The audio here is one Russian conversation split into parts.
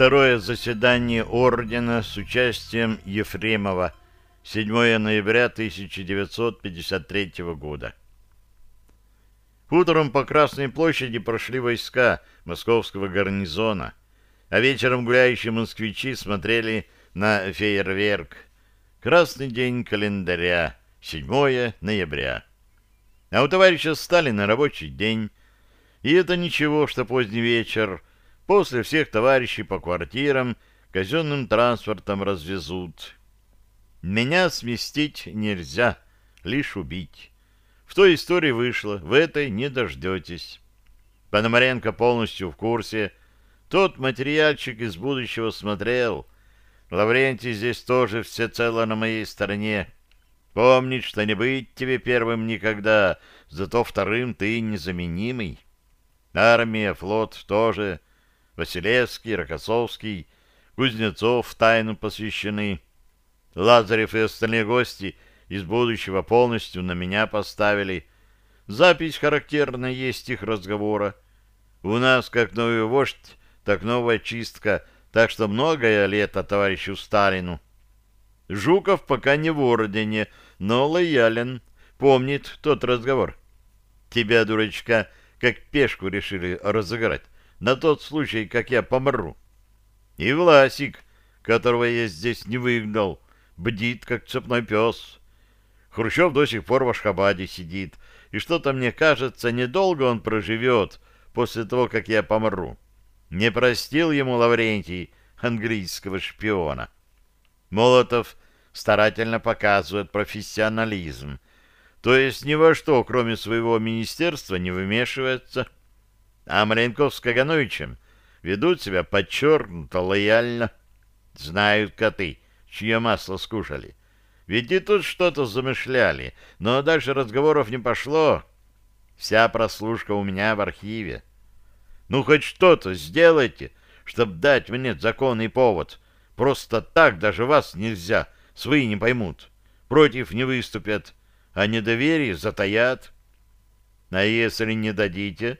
Второе заседание ордена с участием Ефремова 7 ноября 1953 года. Утром по Красной площади прошли войска московского гарнизона, а вечером гуляющие москвичи смотрели на фейерверк. Красный день календаря, 7 ноября. А у товарища Сталина рабочий день. И это ничего, что поздний вечер. После всех товарищей по квартирам казенным транспортом развезут. Меня сместить нельзя, лишь убить. В той истории вышло, в этой не дождетесь. Пономаренко полностью в курсе. Тот материальчик из будущего смотрел. Лаврентий здесь тоже всецело на моей стороне. Помнить, что не быть тебе первым никогда, зато вторым ты незаменимый. Армия, флот тоже. Василевский, Рокоссовский, Кузнецов в тайну посвящены. Лазарев и остальные гости из будущего полностью на меня поставили. Запись характерная есть их разговора. У нас как новый вождь, так новая чистка, так что многое лето товарищу Сталину. Жуков пока не в ордене, но лоялен, помнит тот разговор. Тебя, дурачка, как пешку решили разыграть, на тот случай, как я помру. И Власик, которого я здесь не выгнал, бдит, как цепной пес. Хрущев до сих пор в Ашхабаде сидит, и что-то мне кажется, недолго он проживет после того, как я помру. Не простил ему Лаврентий английского шпиона. Молотов старательно показывает профессионализм, то есть ни во что, кроме своего министерства, не вмешивается. А Маленков с Кагановичем ведут себя подчеркнуто лояльно. Знают коты, чье масло скушали. Ведь и тут что-то замышляли, но дальше разговоров не пошло. Вся прослушка у меня в архиве. Ну, хоть что-то сделайте, чтобы дать мне законный повод. Просто так даже вас нельзя — Свои не поймут, против не выступят, а недоверие затаят. А если не дадите,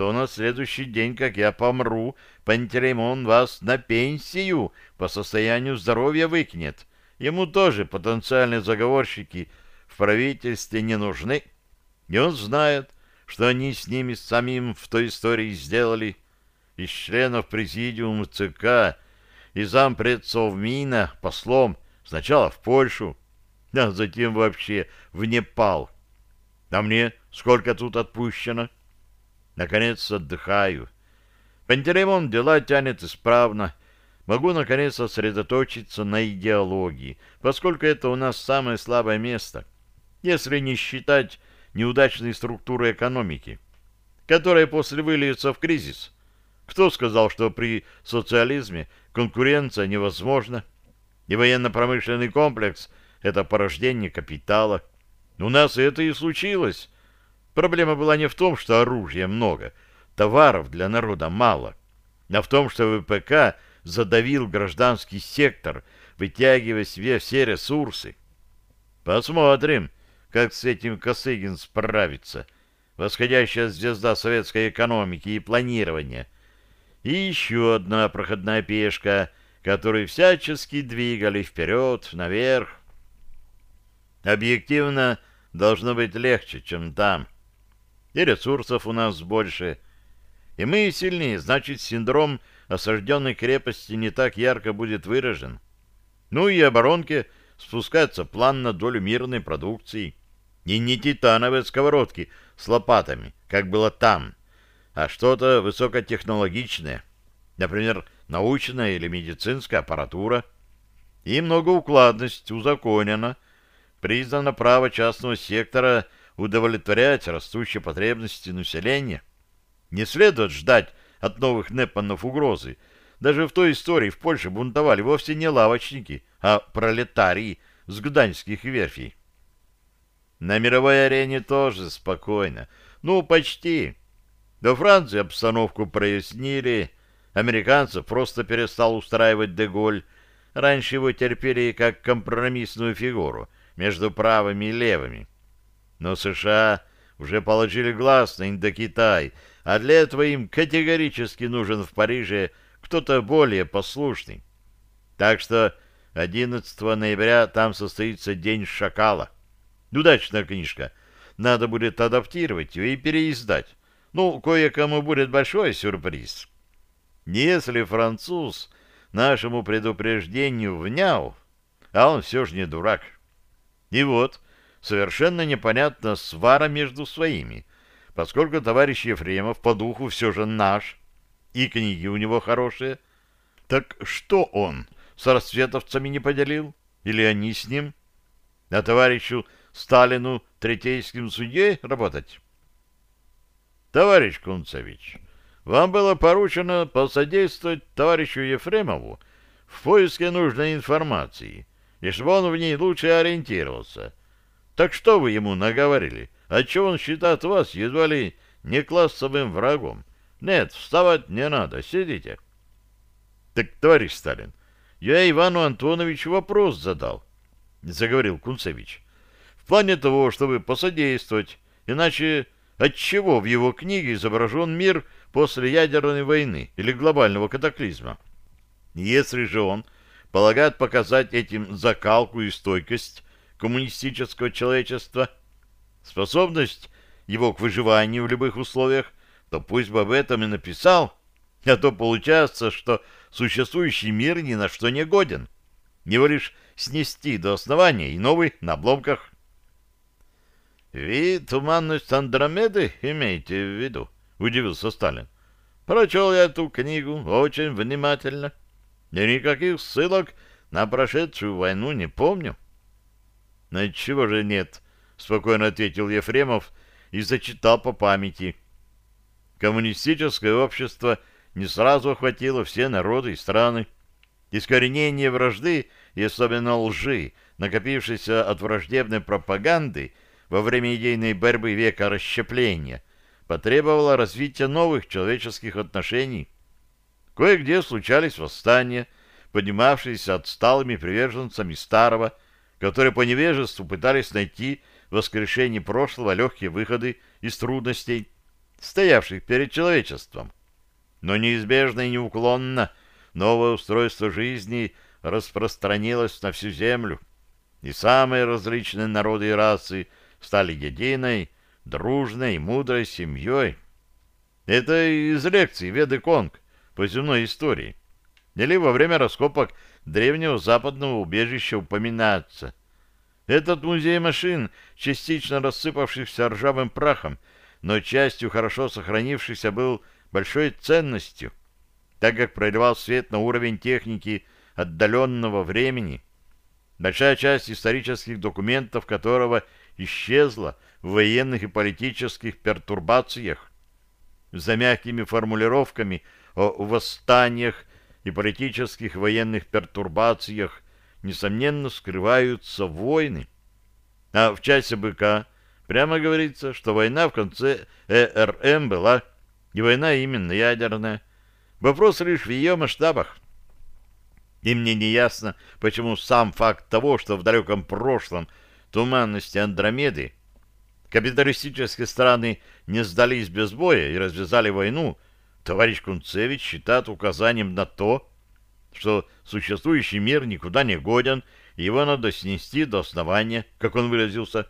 то на следующий день, как я помру, Пантелеймон вас на пенсию по состоянию здоровья выкинет. Ему тоже потенциальные заговорщики в правительстве не нужны. И он знает, что они с ними самим в той истории сделали. Из членов президиума ЦК и зампред Совмина послом Сначала в Польшу, а затем вообще в Непал. А мне сколько тут отпущено? Наконец отдыхаю. Пантелеймон дела тянет исправно. Могу, наконец, сосредоточиться на идеологии, поскольку это у нас самое слабое место, если не считать неудачной структуры экономики, которая после выльется в кризис. Кто сказал, что при социализме конкуренция невозможна? И военно-промышленный комплекс — это порождение капитала. У нас это и случилось. Проблема была не в том, что оружия много, товаров для народа мало, а в том, что ВПК задавил гражданский сектор, вытягивая себе все ресурсы. Посмотрим, как с этим Косыгин справится. Восходящая звезда советской экономики и планирования. И еще одна проходная пешка — которые всячески двигали вперед, наверх. Объективно должно быть легче, чем там. И ресурсов у нас больше. И мы сильнее, значит, синдром осажденной крепости не так ярко будет выражен. Ну и оборонке спускается план на долю мирной продукции. И не титановые сковородки с лопатами, как было там, а что-то высокотехнологичное. Например, научная или медицинская аппаратура. И многоукладность узаконена. Признано право частного сектора удовлетворять растущие потребности населения. Не следует ждать от новых Непманов угрозы. Даже в той истории в Польше бунтовали вовсе не лавочники, а пролетарии с гданьских верфей. На мировой арене тоже спокойно. Ну, почти. До Франции обстановку прояснили, Американцев просто перестал устраивать Деголь. Раньше его терпели как компромиссную фигуру между правыми и левыми. Но США уже положили глаз на Индокитай, а для этого им категорически нужен в Париже кто-то более послушный. Так что 11 ноября там состоится День Шакала. Удачная книжка. Надо будет адаптировать ее и переиздать. Ну, кое-кому будет большой сюрприз. Если француз нашему предупреждению внял, а он все же не дурак. И вот, совершенно непонятна свара между своими, поскольку товарищ Ефремов по духу все же наш, и книги у него хорошие. Так что он с расцветовцами не поделил? Или они с ним? А товарищу Сталину третейским судьей работать? Товарищ Кунцевич, вам было поручено посодействовать товарищу Ефремову в поиске нужной информации, и чтобы он в ней лучше ориентировался. Так что вы ему наговорили? Отчего он считает вас едва ли не классовым врагом? Нет, вставать не надо, сидите. Так, товарищ Сталин, я Ивану Антоновичу вопрос задал, заговорил Кунцевич. В плане того, чтобы посодействовать, иначе отчего в его книге изображен мир после ядерной войны или глобального катаклизма? Если же он полагает показать этим закалку и стойкость коммунистического человечества, способность его к выживанию в любых условиях, то пусть бы об этом и написал, а то получается, что существующий мир ни на что не годен. Его лишь снести до основания и новый на обломках. — Вы туманность Андромеды имеете в виду? — удивился Сталин. — Прочел я эту книгу очень внимательно. И никаких ссылок на прошедшую войну не помню. — Ничего же нет, — спокойно ответил Ефремов и зачитал по памяти — коммунистическое общество не сразу охватило все народы и страны. Искоренение вражды и особенно лжи, накопившейся от враждебной пропаганды во время идейной борьбы века расщепления, потребовало развития новых человеческих отношений. Кое-где случались восстания, поднимавшиеся отсталыми приверженцами старого, которые по невежеству пытались найти в воскрешении прошлого легкие выходы из трудностей, стоявших перед человечеством. Но неизбежно и неуклонно новое устройство жизни распространилось на всю Землю, и самые различные народы и расы стали единой, дружной мудрой семьей. Это из лекций Веды Конг по земной истории. Или во время раскопок древнего западного убежища упоминается. Этот музей машин, частично рассыпавшихся ржавым прахом, но частью хорошо сохранившихся был большой ценностью, так как проливал свет на уровень техники отдаленного времени, большая часть исторических документов которого исчезла в военных и политических пертурбациях. За мягкими формулировками о восстаниях и политических военных пертурбациях несомненно скрываются войны. А в часе быка Прямо говорится, что война в конце ЭРМ была, и война именно ядерная. Вопрос лишь в ее масштабах. И мне не ясно, почему сам факт того, что в далеком прошлом туманности Андромеды капиталистические страны не сдались без боя и развязали войну, товарищ Кунцевич считает указанием на то, что существующий мир никуда не годен, и его надо снести до основания, как он выразился,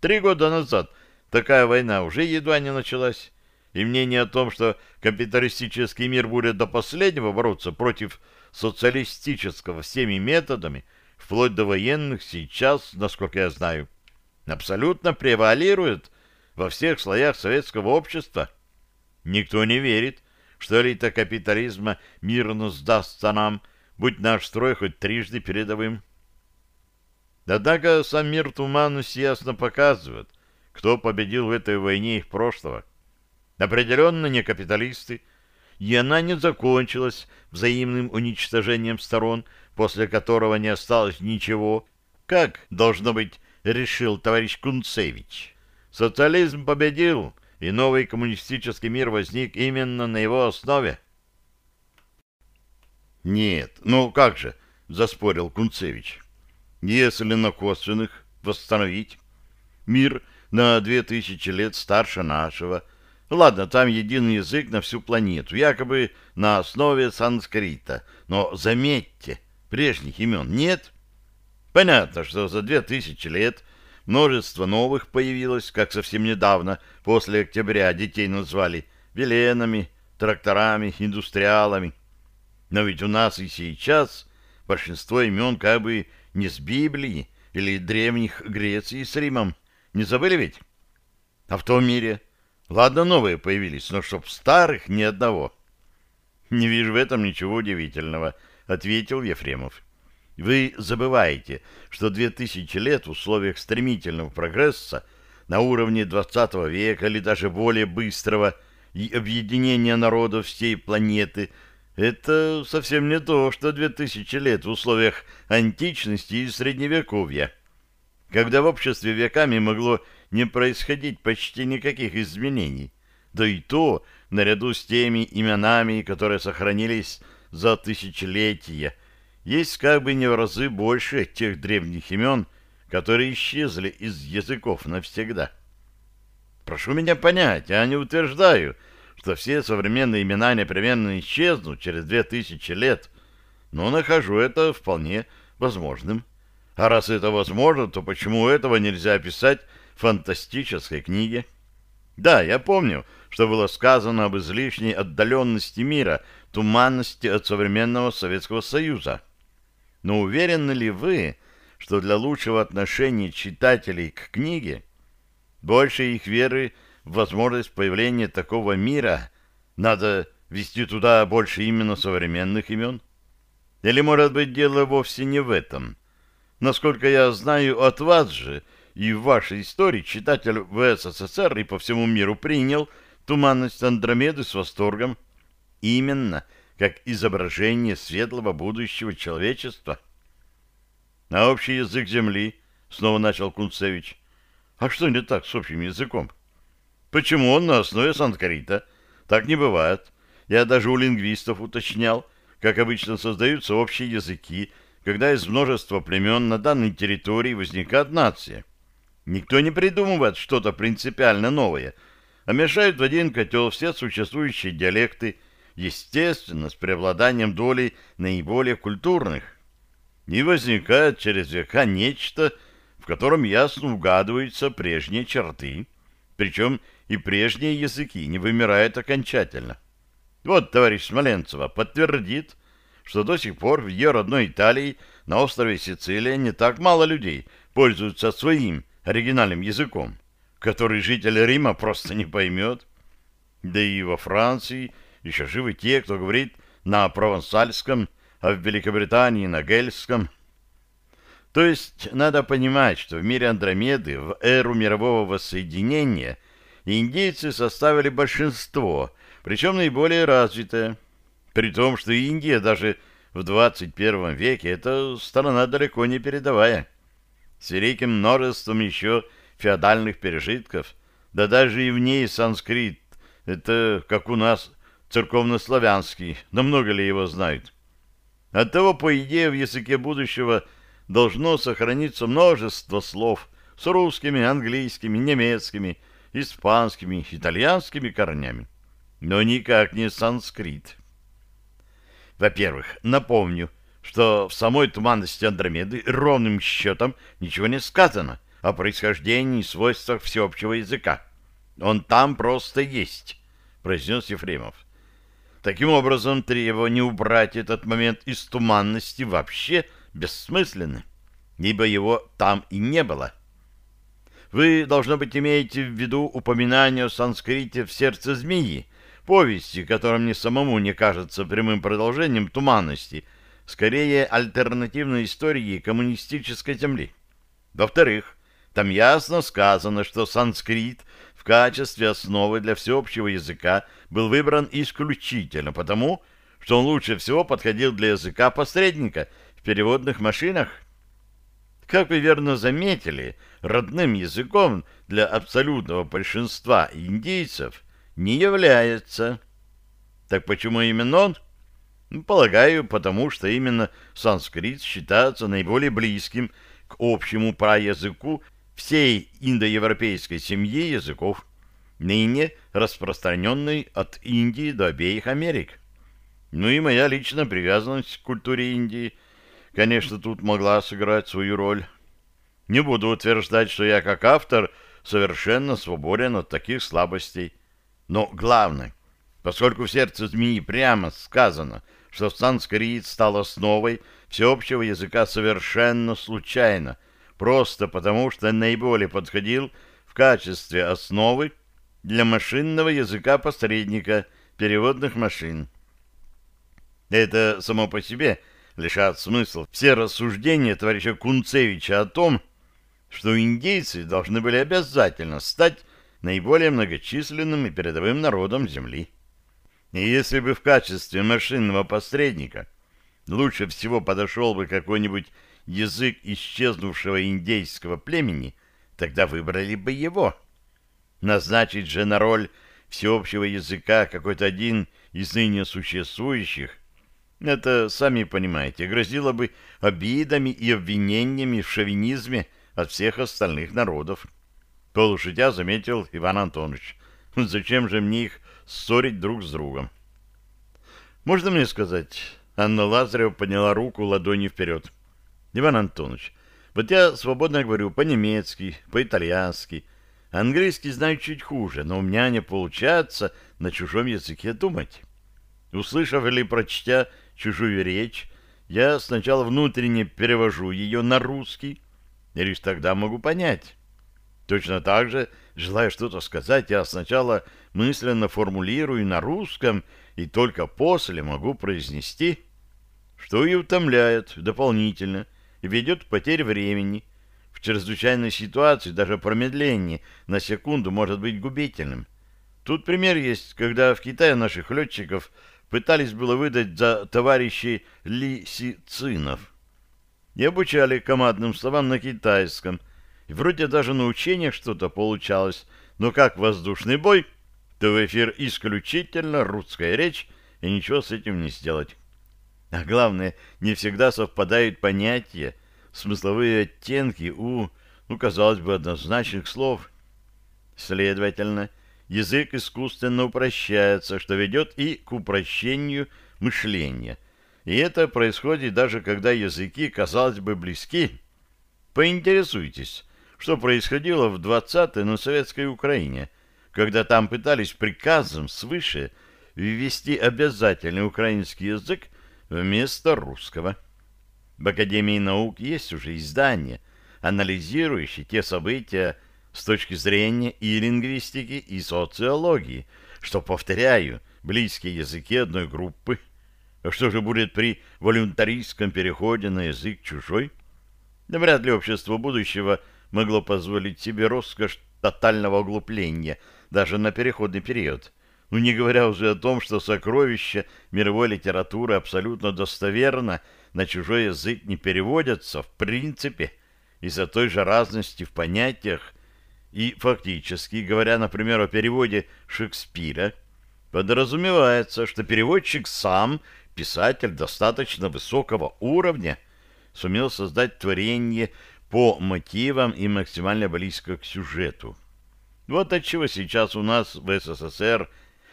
Три года назад такая война уже едва не началась, и мнение о том, что капиталистический мир будет до последнего бороться против социалистического всеми методами, вплоть до военных, сейчас, насколько я знаю, абсолютно превалирует во всех слоях советского общества. Никто не верит, что элита капитализма мирно сдастся нам, будь наш строй хоть трижды передовым. Однако сам мир туманности ясно показывает, кто победил в этой войне их прошлого. Определенно не капиталисты, и она не закончилась взаимным уничтожением сторон, после которого не осталось ничего, как, должно быть, решил товарищ Кунцевич. Социализм победил, и новый коммунистический мир возник именно на его основе. «Нет, ну как же», — заспорил Кунцевич, — если на косвенных восстановить. Мир на две тысячи лет старше нашего, Ладно, там единый язык на всю планету, якобы на основе санскрита. Но заметьте, прежних имен нет. Понятно, что за две тысячи лет множество новых появилось, как совсем недавно, после октября детей назвали веленами, тракторами, индустриалами. Но ведь у нас и сейчас большинство имен как бы не с Библии или древних Греции с Римом. Не забыли ведь? А в том мире Ладно, новые появились, но чтоб старых ни одного. Не вижу в этом ничего удивительного, ответил Ефремов. Вы забываете, что две тысячи лет в условиях стремительного прогресса на уровне двадцатого века или даже более быстрого и объединения народов всей планеты – это совсем не то, что две тысячи лет в условиях античности и средневековья, когда в обществе веками могло не происходить почти никаких изменений. Да и то, наряду с теми именами, которые сохранились за тысячелетия, есть как бы не в разы больше тех древних имен, которые исчезли из языков навсегда. Прошу меня понять, я не утверждаю, что все современные имена непременно исчезнут через две тысячи лет, но нахожу это вполне возможным. А раз это возможно, то почему этого нельзя описать фантастической книге. Да, я помню, что было сказано об излишней отдаленности мира, туманности от современного Советского Союза. Но уверены ли вы, что для лучшего отношения читателей к книге, больше их веры в возможность появления такого мира, надо вести туда больше именно современных имен? Или, может быть, дело вовсе не в этом? Насколько я знаю от вас же, и в вашей истории читатель в СССР и по всему миру принял туманность Андромеды с восторгом. Именно как изображение светлого будущего человечества. На общий язык Земли, снова начал Кунцевич. А что не так с общим языком? Почему он на основе санскрита? Так не бывает. Я даже у лингвистов уточнял, как обычно создаются общие языки, когда из множества племен на данной территории возникает нация. Никто не придумывает что-то принципиально новое, а мешают в один котел все существующие диалекты, естественно, с преобладанием долей наиболее культурных. И возникает через века нечто, в котором ясно угадываются прежние черты, причем и прежние языки не вымирают окончательно. Вот товарищ Смоленцева подтвердит, что до сих пор в ее родной Италии на острове Сицилия не так мало людей пользуются своим оригинальным языком, который житель Рима просто не поймет. Да и во Франции еще живы те, кто говорит на провансальском, а в Великобритании на гельском. То есть надо понимать, что в мире Андромеды в эру мирового воссоединения индейцы составили большинство, причем наиболее развитое. При том, что Индия даже в 21 веке – это страна далеко не передовая с великим множеством еще феодальных пережитков, да даже и в ней санскрит, это как у нас церковнославянский, но много ли его знают? Оттого, по идее, в языке будущего должно сохраниться множество слов с русскими, английскими, немецкими, испанскими, итальянскими корнями, но никак не санскрит. Во-первых, напомню, что в самой туманности Андромеды ровным счетом ничего не сказано о происхождении и свойствах всеобщего языка. Он там просто есть, произнес Ефремов. Таким образом, требование убрать этот момент из туманности вообще бессмысленно, ибо его там и не было. Вы, должно быть, имеете в виду упоминание о санскрите в сердце змеи, повести, которая мне самому не кажется прямым продолжением туманности — скорее альтернативной истории коммунистической земли. Во-вторых, там ясно сказано, что санскрит в качестве основы для всеобщего языка был выбран исключительно потому, что он лучше всего подходил для языка посредника в переводных машинах. Как вы верно заметили, родным языком для абсолютного большинства индейцев не является. Так почему именно он? Ну, полагаю, потому что именно санскрит считается наиболее близким к общему праязыку всей индоевропейской семьи языков. ныне распространенной от Индии до обеих Америк. Ну и моя личная привязанность к культуре Индии, конечно, тут могла сыграть свою роль. Не буду утверждать, что я как автор совершенно свободен от таких слабостей. Но главное, поскольку в сердце змеи прямо сказано, что санскрит стал основой всеобщего языка совершенно случайно, просто потому что наиболее подходил в качестве основы для машинного языка посредника переводных машин. Это само по себе лишает смысла все рассуждения товарища Кунцевича о том, что индейцы должны были обязательно стать наиболее многочисленным и передовым народом Земли. И если бы в качестве машинного посредника лучше всего подошел бы какой-нибудь язык исчезнувшего индейского племени, тогда выбрали бы его. Назначить же на роль всеобщего языка какой-то один из ныне существующих, это, сами понимаете, грозило бы обидами и обвинениями в шовинизме от всех остальных народов. Полушутя заметил Иван Антонович. Зачем же мне их ссорить друг с другом? Можно мне сказать? Анна Лазарева подняла руку ладонью вперед. Иван Антонович, вот я свободно говорю по-немецки, по-итальянски. Английский знаю чуть хуже, но у меня не получается на чужом языке думать. Услышав или прочтя чужую речь, я сначала внутренне перевожу ее на русский, и лишь тогда могу понять. Точно так же, желая что-то сказать, я сначала мысленно формулирую на русском и только после могу произнести, что и утомляет дополнительно ведет к потере времени. В чрезвычайной ситуации даже промедление на секунду может быть губительным. Тут пример есть, когда в Китае наших летчиков пытались было выдать за товарищей лисицинов. И обучали командным словам на китайском. И вроде даже на учениях что-то получалось, но как воздушный бой, то в эфир исключительно русская речь, и ничего с этим не сделать. А главное, не всегда совпадают понятия, смысловые оттенки у, ну, казалось бы, однозначных слов. Следовательно, язык искусственно упрощается, что ведет и к упрощению мышления. И это происходит даже когда языки, казалось бы, близки. Поинтересуйтесь, что происходило в 20-й на советской Украине, когда там пытались приказом свыше ввести обязательный украинский язык вместо русского. В Академии наук есть уже издание, анализирующее те события, с точки зрения и лингвистики, и социологии, что, повторяю, близкие языки одной группы. А что же будет при волюнтаристском переходе на язык чужой? Да вряд ли общество будущего могло позволить себе роскошь тотального оглупления даже на переходный период. Ну, не говоря уже о том, что сокровища мировой литературы абсолютно достоверно на чужой язык не переводятся в принципе из-за той же разности в понятиях, и фактически, говоря, например, о переводе Шекспира, подразумевается, что переводчик сам, писатель достаточно высокого уровня, сумел создать творение по мотивам и максимально близко к сюжету. Вот отчего сейчас у нас в СССР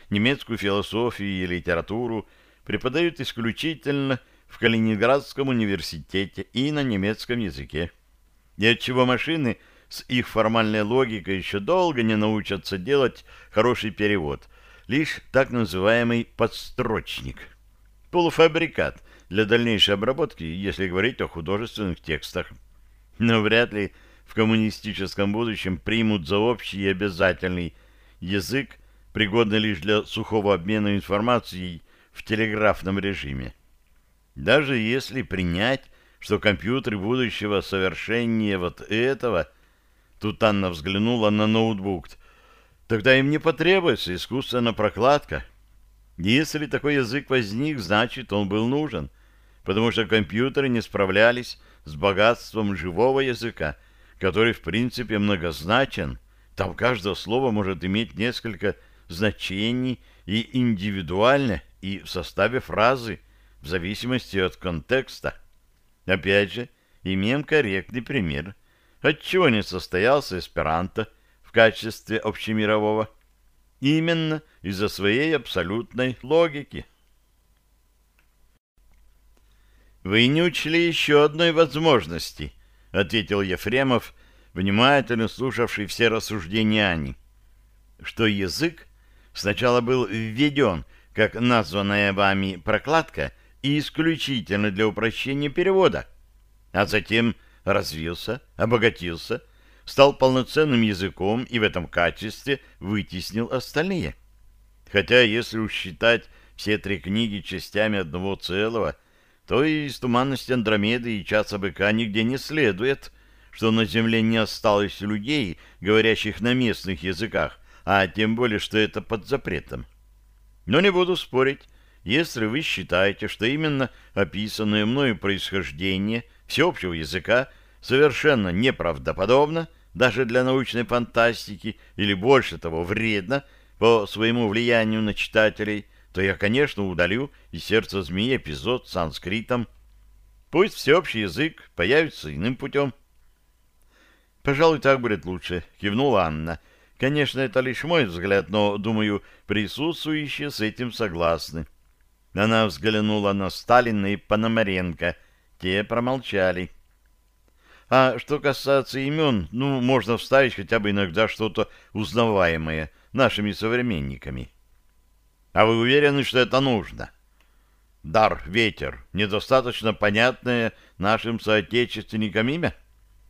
немецкую философию и литературу преподают исключительно в Калининградском университете и на немецком языке. И отчего машины – с их формальной логикой еще долго не научатся делать хороший перевод, лишь так называемый подстрочник. Полуфабрикат для дальнейшей обработки, если говорить о художественных текстах. Но вряд ли в коммунистическом будущем примут за общий и обязательный язык, пригодный лишь для сухого обмена информацией в телеграфном режиме. Даже если принять, что компьютеры будущего совершеннее вот этого – Тут Анна взглянула на ноутбук. Тогда им не потребуется искусственная прокладка. Если такой язык возник, значит, он был нужен, потому что компьютеры не справлялись с богатством живого языка, который, в принципе, многозначен. Там каждое слово может иметь несколько значений и индивидуально, и в составе фразы, в зависимости от контекста. Опять же, имеем корректный пример – Отчего не состоялся эсперанто в качестве общемирового? Именно из-за своей абсолютной логики. «Вы не учли еще одной возможности», — ответил Ефремов, внимательно слушавший все рассуждения Ани. «Что язык сначала был введен, как названная вами прокладка, и исключительно для упрощения перевода, а затем развился, обогатился, стал полноценным языком и в этом качестве вытеснил остальные. Хотя, если уж считать все три книги частями одного целого, то из «Туманности Андромеды» и «Часа быка» нигде не следует, что на Земле не осталось людей, говорящих на местных языках, а тем более, что это под запретом. Но не буду спорить, если вы считаете, что именно описанное мною происхождение всеобщего языка совершенно неправдоподобно, даже для научной фантастики, или больше того, вредно по своему влиянию на читателей, то я, конечно, удалю из сердца змеи эпизод с санскритом. Пусть всеобщий язык появится иным путем. «Пожалуй, так будет лучше», — кивнула Анна. «Конечно, это лишь мой взгляд, но, думаю, присутствующие с этим согласны». Она взглянула на Сталина и Пономаренко. Те промолчали. А что касается имен, ну, можно вставить хотя бы иногда что-то узнаваемое нашими современниками. А вы уверены, что это нужно? Дар, ветер, недостаточно понятное нашим соотечественникам имя?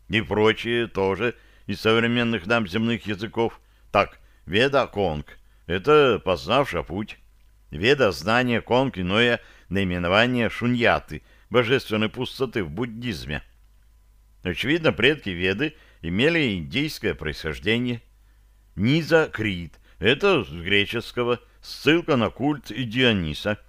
И прочие тоже из современных нам земных языков. Так, Веда Конг — это познавший путь. Веда — знание Конг — иное наименование шуньяты, божественной пустоты в буддизме. Очевидно, предки Веды имели индийское происхождение. Низа Крит — это с греческого, ссылка на культ Диониса.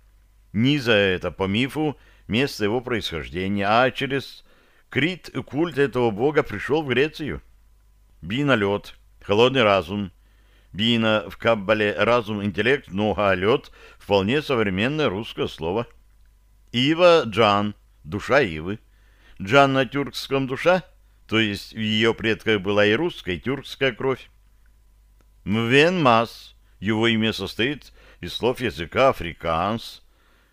Низа — это по мифу место его происхождения, а через Крит культ этого бога пришел в Грецию. Бина — лед, холодный разум. Бина в Каббале — разум, интеллект, но а лед — вполне современное русское слово. Ива — Джан, душа Ивы. Джан на тюркском душа, то есть в ее предках была и русская, и тюркская кровь. Мвен Мас, его имя состоит из слов языка африканс,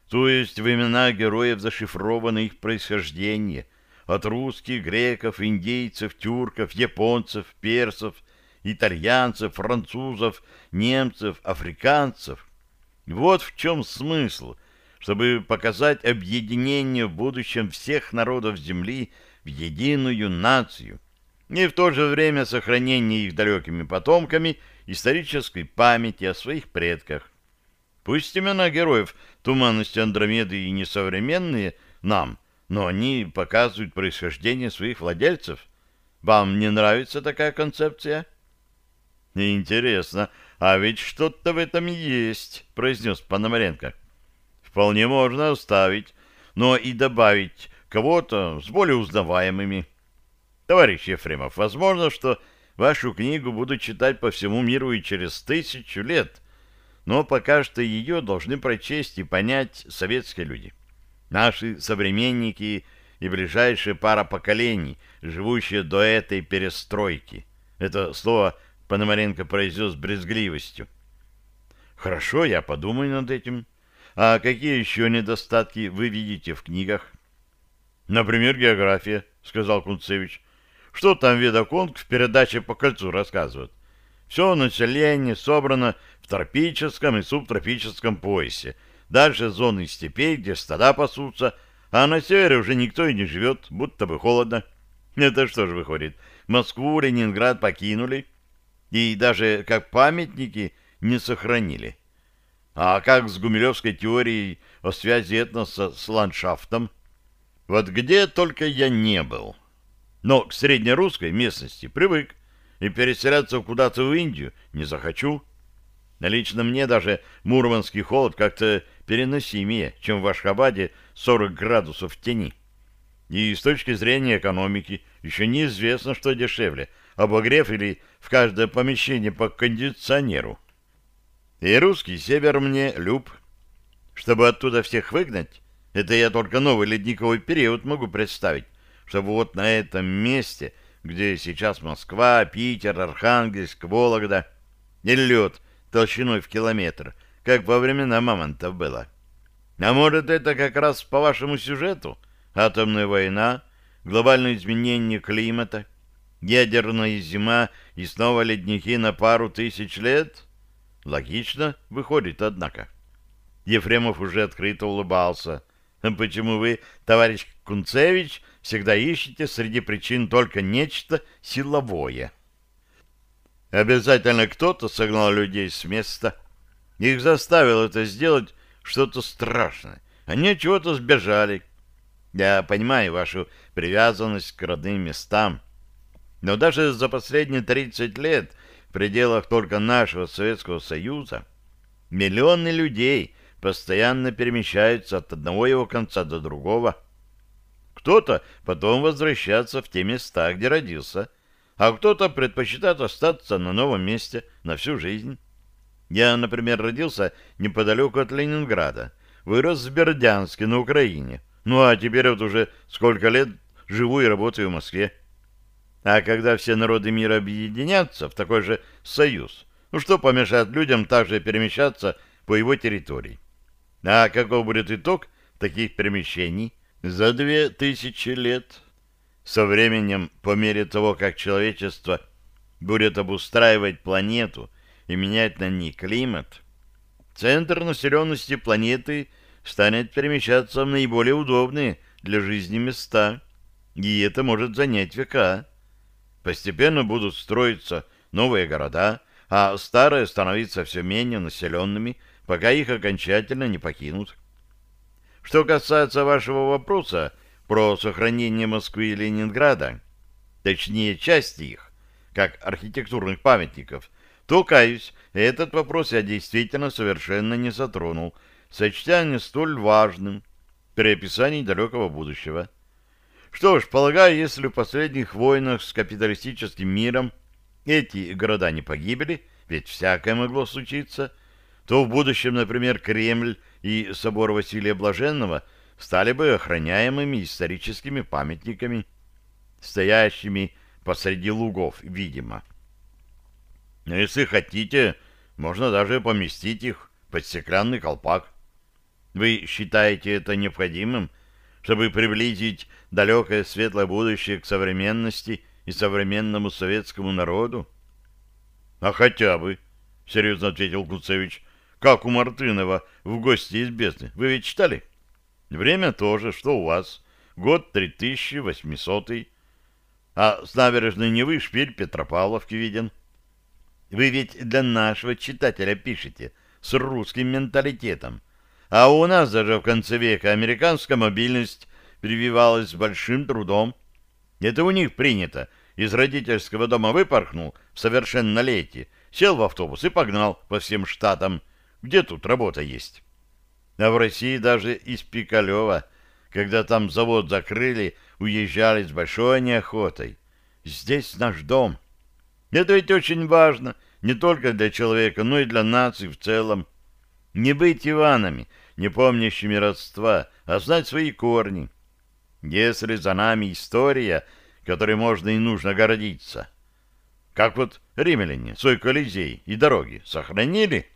то есть в имена героев зашифровано их происхождение, от русских, греков, индейцев, тюрков, японцев, персов, итальянцев, французов, немцев, африканцев. Вот в чем смысл – чтобы показать объединение в будущем всех народов Земли в единую нацию, и в то же время сохранение их далекими потомками исторической памяти о своих предках. Пусть имена героев туманности Андромеды и несовременные нам, но они показывают происхождение своих владельцев. Вам не нравится такая концепция? Интересно, а ведь что-то в этом есть, произнес Пономаренко вполне можно оставить, но и добавить кого-то с более узнаваемыми. Товарищ Ефремов, возможно, что вашу книгу будут читать по всему миру и через тысячу лет, но пока что ее должны прочесть и понять советские люди. Наши современники и ближайшая пара поколений, живущие до этой перестройки. Это слово Пономаренко произнес с брезгливостью. Хорошо, я подумаю над этим. А какие еще недостатки вы видите в книгах? Например, география, сказал Кунцевич. Что там Ведоконг в передаче по кольцу рассказывает? Все население собрано в тропическом и субтропическом поясе. Дальше зоны степей, где стада пасутся, а на севере уже никто и не живет, будто бы холодно. Это что же выходит? Москву, Ленинград покинули и даже как памятники не сохранили. А как с гумилевской теорией о связи этноса с ландшафтом? Вот где только я не был. Но к среднерусской местности привык, и переселяться куда-то в Индию не захочу. Лично мне даже мурманский холод как-то переносимее, чем в Ашхабаде 40 градусов в тени. И с точки зрения экономики еще неизвестно, что дешевле, обогрев или в каждое помещение по кондиционеру. И русский север мне люб. Чтобы оттуда всех выгнать, это я только новый ледниковый период могу представить, чтобы вот на этом месте, где сейчас Москва, Питер, Архангельск, Вологда, и лед толщиной в километр, как во времена мамонтов было. А может, это как раз по вашему сюжету? Атомная война, глобальное изменение климата, ядерная зима и снова ледники на пару тысяч лет? Логично выходит, однако. Ефремов уже открыто улыбался. Почему вы, товарищ Кунцевич, всегда ищете среди причин только нечто силовое? Обязательно кто-то согнал людей с места. Их заставил это сделать что-то страшное. Они от чего-то сбежали. Я понимаю вашу привязанность к родным местам. Но даже за последние 30 лет в пределах только нашего Советского Союза миллионы людей постоянно перемещаются от одного его конца до другого. Кто-то потом возвращается в те места, где родился, а кто-то предпочитает остаться на новом месте на всю жизнь. Я, например, родился неподалеку от Ленинграда, вырос в Бердянске на Украине, ну а теперь вот уже сколько лет живу и работаю в Москве. А когда все народы мира объединятся в такой же союз, ну что помешает людям также перемещаться по его территории? А каков будет итог таких перемещений за две тысячи лет? Со временем, по мере того, как человечество будет обустраивать планету и менять на ней климат, центр населенности планеты станет перемещаться в наиболее удобные для жизни места, и это может занять века. Постепенно будут строиться новые города, а старые становиться все менее населенными, пока их окончательно не покинут. Что касается вашего вопроса про сохранение Москвы и Ленинграда, точнее части их, как архитектурных памятников, то, каюсь, этот вопрос я действительно совершенно не затронул, сочтя не столь важным при описании далекого будущего. Что ж, полагаю, если в последних войнах с капиталистическим миром эти города не погибли, ведь всякое могло случиться, то в будущем, например, Кремль и собор Василия Блаженного – стали бы охраняемыми историческими памятниками, стоящими посреди лугов, видимо. Но если хотите, можно даже поместить их под стеклянный колпак. Вы считаете это необходимым, чтобы приблизить далекое светлое будущее к современности и современному советскому народу? — А хотя бы, — серьезно ответил Куцевич, — как у Мартынова в гости из бездны. Вы ведь читали? — Время тоже, что у вас. Год 3800 А с набережной Невы шпиль Петропавловки виден. Вы ведь для нашего читателя пишете с русским менталитетом. А у нас даже в конце века американская мобильность прививалась с большим трудом. Это у них принято. Из родительского дома выпорхнул в совершеннолетие, сел в автобус и погнал по всем штатам. Где тут работа есть? А в России даже из Пикалева, когда там завод закрыли, уезжали с большой неохотой. Здесь наш дом. Это ведь очень важно не только для человека, но и для нации в целом. Не быть Иванами, не помнящими родства, а знать свои корни. Если за нами история, которой можно и нужно гордиться. Как вот римляне свой Колизей и дороги сохранили –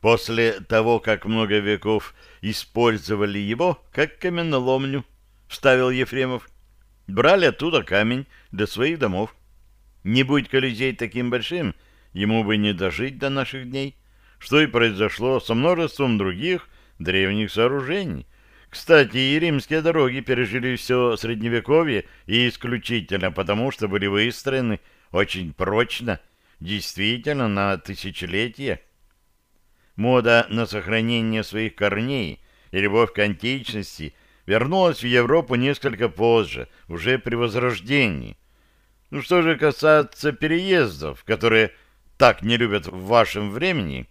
После того, как много веков использовали его как каменоломню, вставил Ефремов, брали оттуда камень для своих домов. Не будь Колизей таким большим, ему бы не дожить до наших дней, что и произошло со множеством других древних сооружений. Кстати, и римские дороги пережили все Средневековье и исключительно потому, что были выстроены очень прочно, действительно на тысячелетия. Мода на сохранение своих корней и любовь к античности вернулась в Европу несколько позже, уже при Возрождении. Ну что же касается переездов, которые так не любят в вашем времени,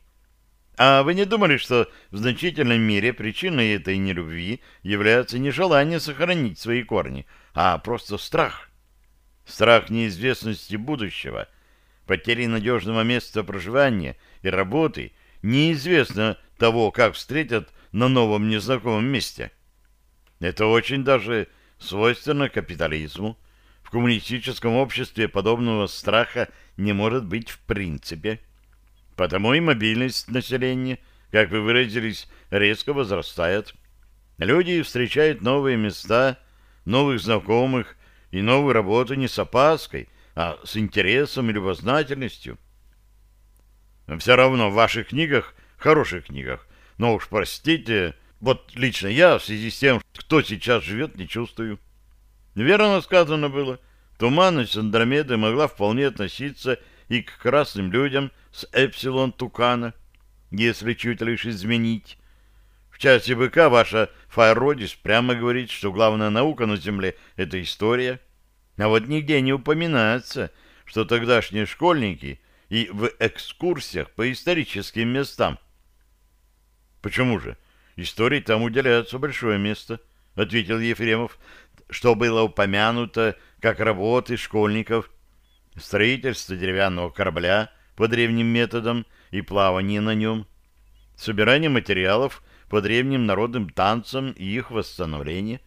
а вы не думали, что в значительной мере причиной этой нелюбви является не желание сохранить свои корни, а просто страх? Страх неизвестности будущего, потери надежного места проживания и работы неизвестно того, как встретят на новом незнакомом месте. Это очень даже свойственно капитализму, в коммунистическом обществе подобного страха не может быть в принципе. Потому и мобильность населения, как вы выразились, резко возрастает. Люди встречают новые места, новых знакомых и новую работу не с опаской, а с интересом и любознательностью. Все равно в ваших книгах, хороших книгах, но уж простите, вот лично я в связи с тем, кто сейчас живет, не чувствую. Верно сказано было. Туманность Андромеды могла вполне относиться и к красным людям с Эпсилон Тукана, если чуть лишь изменить. В части БК ваша Файродис прямо говорит, что главная наука на Земле — это история. А вот нигде не упоминается, что тогдашние школьники и в экскурсиях по историческим местам. Почему же? Истории там уделяется большое место, — ответил Ефремов что было упомянуто как работы школьников, строительство деревянного корабля по древним методам и плавание на нем, собирание материалов по древним народным танцам и их восстановление.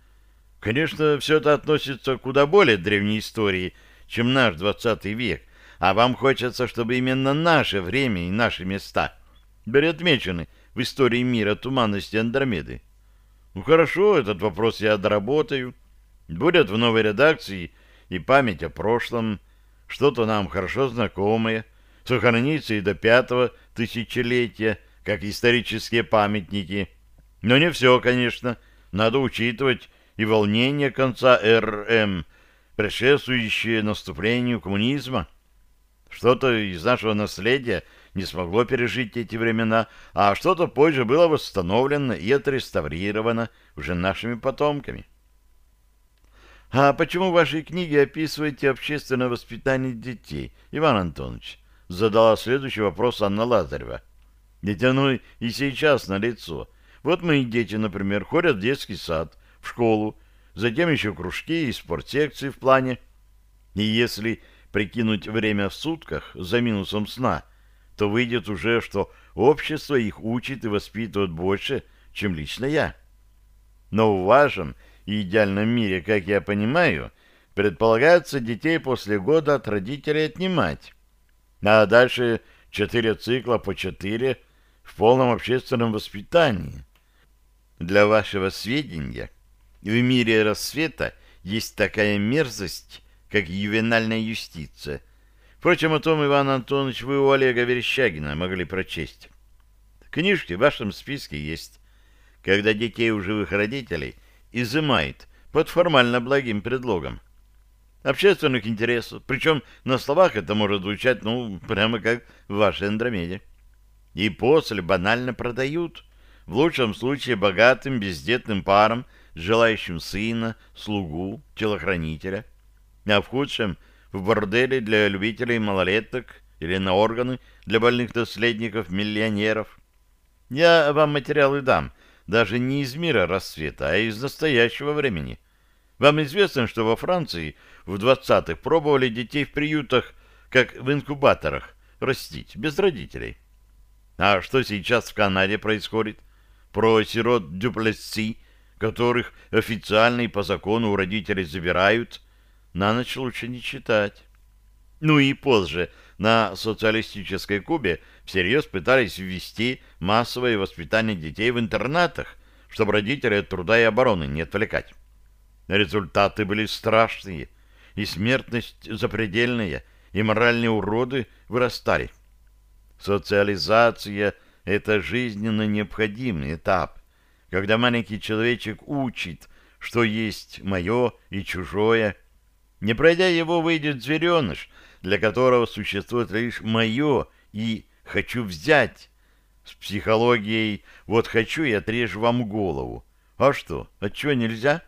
Конечно, все это относится куда более древней истории, чем наш двадцатый век, а вам хочется, чтобы именно наше время и наши места были отмечены в истории мира туманности Андромеды. Ну хорошо, этот вопрос я доработаю. Будет в новой редакции и память о прошлом, что-то нам хорошо знакомое, сохранится и до пятого тысячелетия, как исторические памятники. Но не все, конечно. Надо учитывать и волнение конца РМ, предшествующее наступлению коммунизма. Что-то из нашего наследия не смогло пережить эти времена, а что-то позже было восстановлено и отреставрировано уже нашими потомками. «А почему в вашей книге описываете общественное воспитание детей, Иван Антонович?» Задала следующий вопрос Анна Лазарева. «Ведь оно и сейчас на лицо. Вот мои дети, например, ходят в детский сад, в школу, затем еще кружки и спортсекции в плане. И если прикинуть время в сутках за минусом сна, то выйдет уже, что общество их учит и воспитывает больше, чем лично я. Но в вашем и идеальном мире, как я понимаю, предполагается детей после года от родителей отнимать. А дальше четыре цикла по четыре в полном общественном воспитании. Для вашего сведения, в мире рассвета есть такая мерзость, как ювенальная юстиция. Впрочем, о том, Иван Антонович, вы у Олега Верещагина могли прочесть. Книжки в вашем списке есть. Когда детей у живых родителей изымает под формально благим предлогом. Общественных интересов, причем на словах это может звучать, ну, прямо как в вашей Андромеде. И после банально продают, в лучшем случае богатым бездетным парам, желающим сына, слугу, телохранителя, а в худшем — в борделе для любителей малолеток или на органы для больных наследников миллионеров. Я вам материалы дам, даже не из мира рассвета, а из настоящего времени. Вам известно, что во Франции в 20-х пробовали детей в приютах, как в инкубаторах, растить, без родителей. А что сейчас в Канаде происходит? Про сирот Дюплесси, которых официально и по закону у родителей забирают, на ночь лучше не читать. Ну и позже на социалистической Кубе всерьез пытались ввести массовое воспитание детей в интернатах, чтобы родители от труда и обороны не отвлекать. Результаты были страшные, и смертность запредельная, и моральные уроды вырастали. Социализация — это жизненно необходимый этап, когда маленький человечек учит, что есть мое и чужое. Не пройдя его, выйдет звереныш, для которого существует лишь мое и «хочу взять». С психологией «вот хочу и отрежу вам голову». А что, отчего нельзя?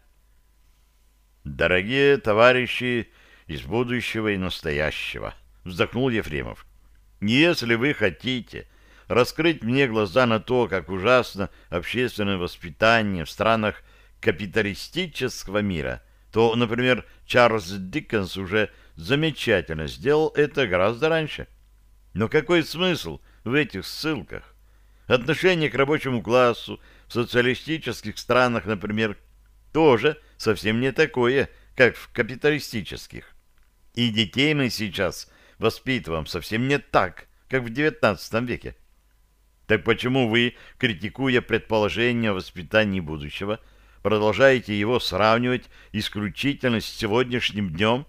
Дорогие товарищи из будущего и настоящего, вздохнул Ефремов. Если вы хотите раскрыть мне глаза на то, как ужасно общественное воспитание в странах капиталистического мира, то, например, Чарльз Диккенс уже замечательно сделал это гораздо раньше. Но какой смысл в этих ссылках? Отношение к рабочему классу в социалистических странах, например, тоже совсем не такое, как в капиталистических. И детей мы сейчас воспитываем совсем не так, как в XIX веке. Так почему вы, критикуя предположение о воспитании будущего, продолжаете его сравнивать исключительно с сегодняшним днем,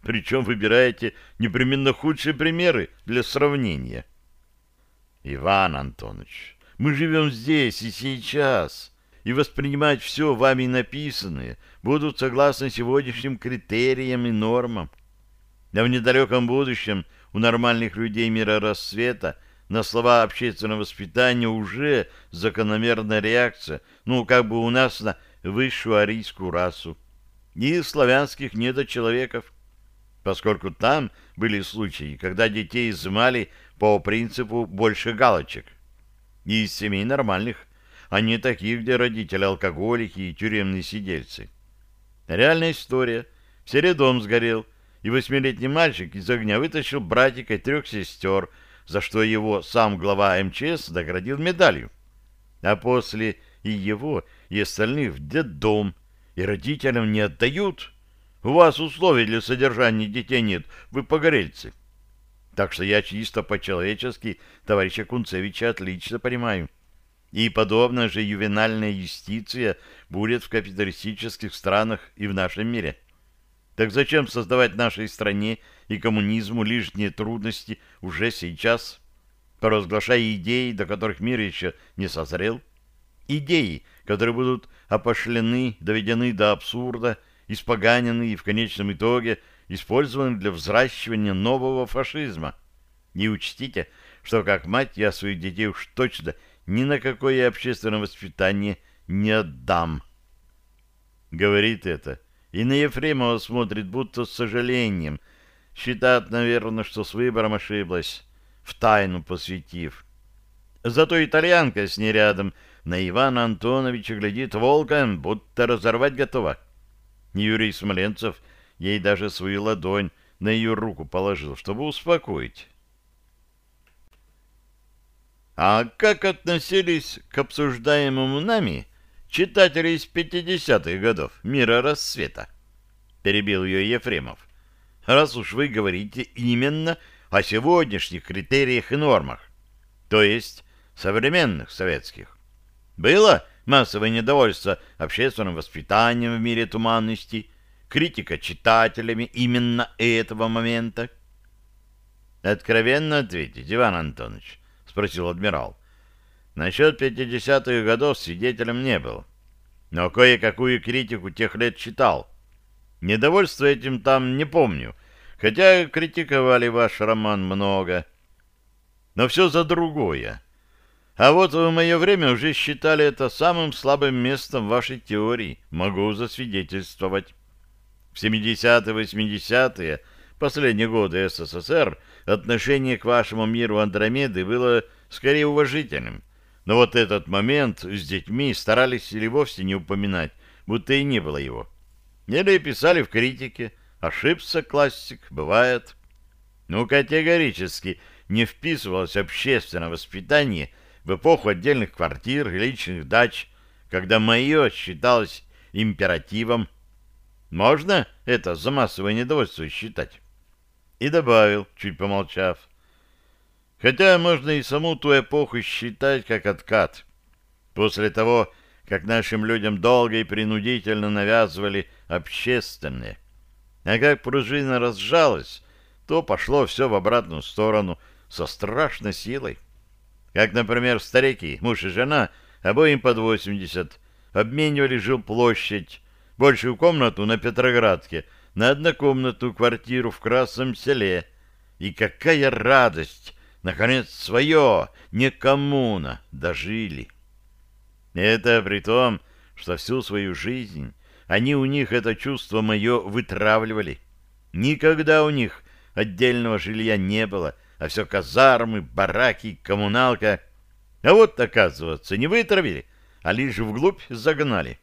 причем выбираете непременно худшие примеры для сравнения? Иван Антонович, мы живем здесь и сейчас, и воспринимать все вами написанное будут согласно сегодняшним критериям и нормам. А в недалеком будущем у нормальных людей мира рассвета на слова общественного воспитания уже закономерная реакция, ну, как бы у нас на высшую арийскую расу и славянских недочеловеков, поскольку там были случаи, когда детей изымали по принципу больше галочек. И из семей нормальных, а не таких, где родители алкоголики и тюремные сидельцы. Реальная история. В селе дом сгорел, и восьмилетний мальчик из огня вытащил братика и трех сестер, за что его сам глава МЧС наградил медалью. А после и его, и остальных в детдом, и родителям не отдают. У вас условий для содержания детей нет, вы погорельцы. Так что я чисто по-человечески товарища Кунцевича отлично понимаю. И подобная же ювенальная юстиция будет в капиталистических странах и в нашем мире. Так зачем создавать нашей стране и коммунизму лишние трудности уже сейчас, провозглашая идеи, до которых мир еще не созрел? Идеи, которые будут опошлены, доведены до абсурда, испоганены и в конечном итоге использованы для взращивания нового фашизма. Не учтите, что как мать я своих детей уж точно ни на какое общественное воспитание не отдам. Говорит это и на Ефремова смотрит будто с сожалением. Считает, наверное, что с выбором ошиблась, в тайну посвятив. Зато итальянка с ней рядом на Ивана Антоновича глядит волком, будто разорвать готова. Юрий Смоленцев ей даже свою ладонь на ее руку положил, чтобы успокоить. А как относились к обсуждаемому нами читатели из 50-х годов «Мира рассвета», — перебил ее Ефремов. «Раз уж вы говорите именно о сегодняшних критериях и нормах, то есть современных советских. Было массовое недовольство общественным воспитанием в мире туманности, критика читателями именно этого момента?» «Откровенно ответить, Иван Антонович», — спросил адмирал. Насчет 50-х годов свидетелем не был, но кое-какую критику тех лет читал. Недовольства этим там не помню, хотя критиковали ваш роман много. Но все за другое. А вот в мое время уже считали это самым слабым местом вашей теории, могу засвидетельствовать. В 70-80-е, последние годы СССР, отношение к вашему миру Андромеды было скорее уважительным, но вот этот момент с детьми старались или вовсе не упоминать, будто и не было его. Или писали в критике «Ошибся классик, бывает». Ну, категорически не вписывалось общественное воспитание в эпоху отдельных квартир и личных дач, когда мое считалось императивом. Можно это за массовое недовольство считать? И добавил, чуть помолчав, Хотя можно и саму ту эпоху считать как откат. После того, как нашим людям долго и принудительно навязывали общественное. А как пружина разжалась, то пошло все в обратную сторону со страшной силой. Как, например, старики, муж и жена, обоим под 80, обменивали жилплощадь, большую комнату на Петроградке, на однокомнатную квартиру в Красном селе. И какая радость Наконец, свое, не коммуна, дожили. Это при том, что всю свою жизнь они у них это чувство мое вытравливали. Никогда у них отдельного жилья не было, а все казармы, бараки, коммуналка. А вот, оказывается, не вытравили, а лишь вглубь загнали.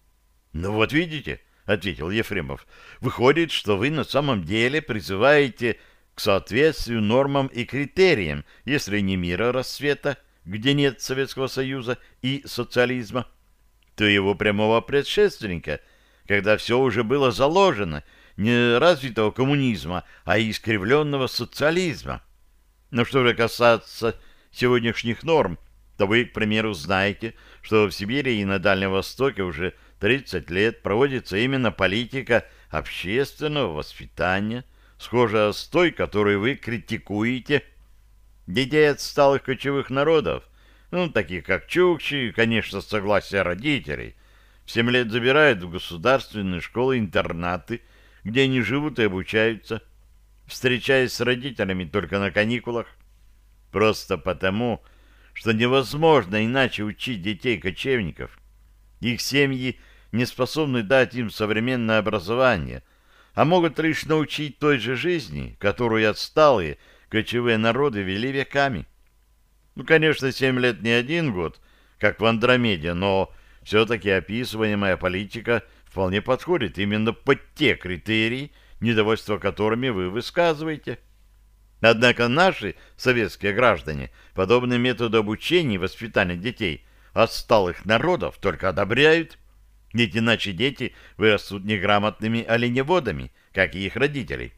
— Ну вот видите, — ответил Ефремов, — выходит, что вы на самом деле призываете к соответствию нормам и критериям, если не мира рассвета, где нет Советского Союза и социализма, то его прямого предшественника, когда все уже было заложено не развитого коммунизма, а искривленного социализма. Но что же касается сегодняшних норм, то вы, к примеру, знаете, что в Сибири и на Дальнем Востоке уже 30 лет проводится именно политика общественного воспитания, схожая с той, которую вы критикуете. Детей отсталых кочевых народов, ну, таких как чукчи, конечно, согласия родителей, в 7 лет забирают в государственные школы-интернаты, где они живут и обучаются, встречаясь с родителями только на каникулах. Просто потому, что невозможно иначе учить детей-кочевников. Их семьи не способны дать им современное образование, а могут лишь научить той же жизни, которую отсталые кочевые народы вели веками. Ну, конечно, семь лет не один год, как в Андромеде, но все-таки описываемая политика вполне подходит именно под те критерии, недовольство которыми вы высказываете. Однако наши советские граждане подобные методы обучения и воспитания детей отсталых народов только одобряют, ведь иначе дети вырастут неграмотными оленеводами, как и их родители.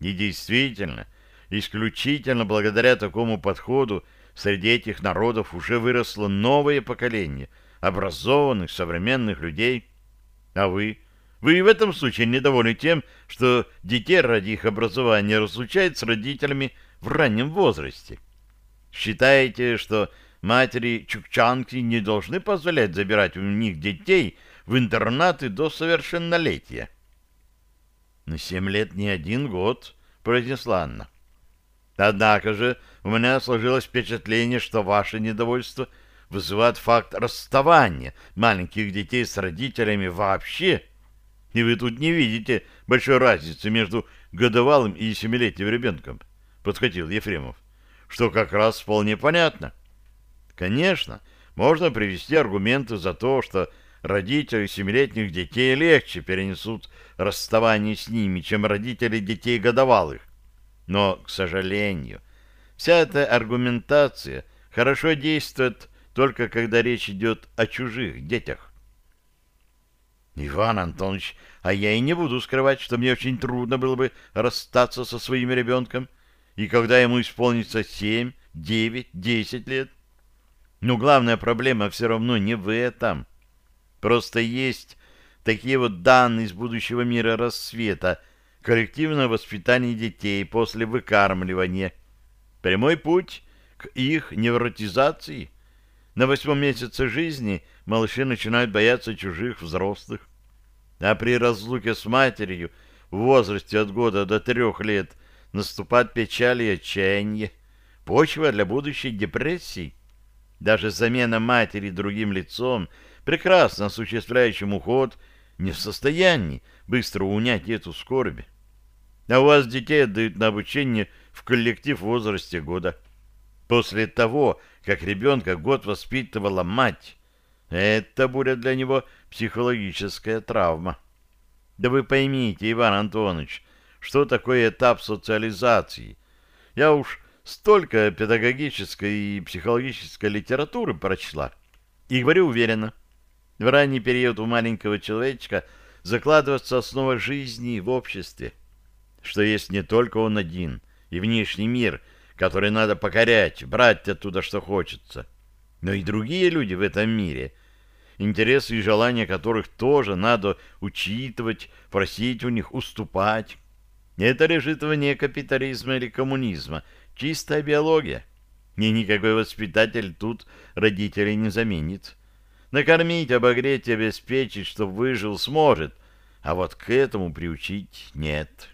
И действительно, исключительно благодаря такому подходу среди этих народов уже выросло новое поколение образованных современных людей. А вы? Вы и в этом случае недовольны тем, что детей ради их образования разлучают с родителями в раннем возрасте. Считаете, что матери чукчанки не должны позволять забирать у них детей в интернаты до совершеннолетия? «На семь лет не один год», — произнесла Анна. «Однако же у меня сложилось впечатление, что ваше недовольство вызывает факт расставания маленьких детей с родителями вообще, и вы тут не видите большой разницы между годовалым и семилетним ребенком», — подхватил Ефремов, «что как раз вполне понятно». Конечно, можно привести аргументы за то, что родители семилетних детей легче перенесут расставание с ними, чем родители детей годовалых. Но, к сожалению, вся эта аргументация хорошо действует только когда речь идет о чужих детях. Иван Антонович, а я и не буду скрывать, что мне очень трудно было бы расстаться со своим ребенком, и когда ему исполнится семь, девять, десять лет. Но главная проблема все равно не в этом. Просто есть такие вот данные из будущего мира рассвета, коллективное воспитание детей после выкармливания, прямой путь к их невротизации. На восьмом месяце жизни малыши начинают бояться чужих взрослых. А при разлуке с матерью в возрасте от года до трех лет наступает печаль и отчаяние, почва для будущей депрессии. Даже замена матери другим лицом – прекрасно осуществляющим уход, не в состоянии быстро унять эту скорбь. А у вас детей отдают на обучение в коллектив в возрасте года. После того, как ребенка год воспитывала мать, это будет для него психологическая травма. Да вы поймите, Иван Антонович, что такое этап социализации. Я уж столько педагогической и психологической литературы прочла. И говорю уверенно, в ранний период у маленького человечка закладывается основа жизни в обществе, что есть не только он один и внешний мир, который надо покорять, брать оттуда, что хочется, но и другие люди в этом мире, интересы и желания которых тоже надо учитывать, просить у них, уступать. Это лежит вне капитализма или коммунизма, чистая биология. И никакой воспитатель тут родителей не заменит. Накормить, обогреть обеспечить, чтобы выжил, сможет, а вот к этому приучить нет.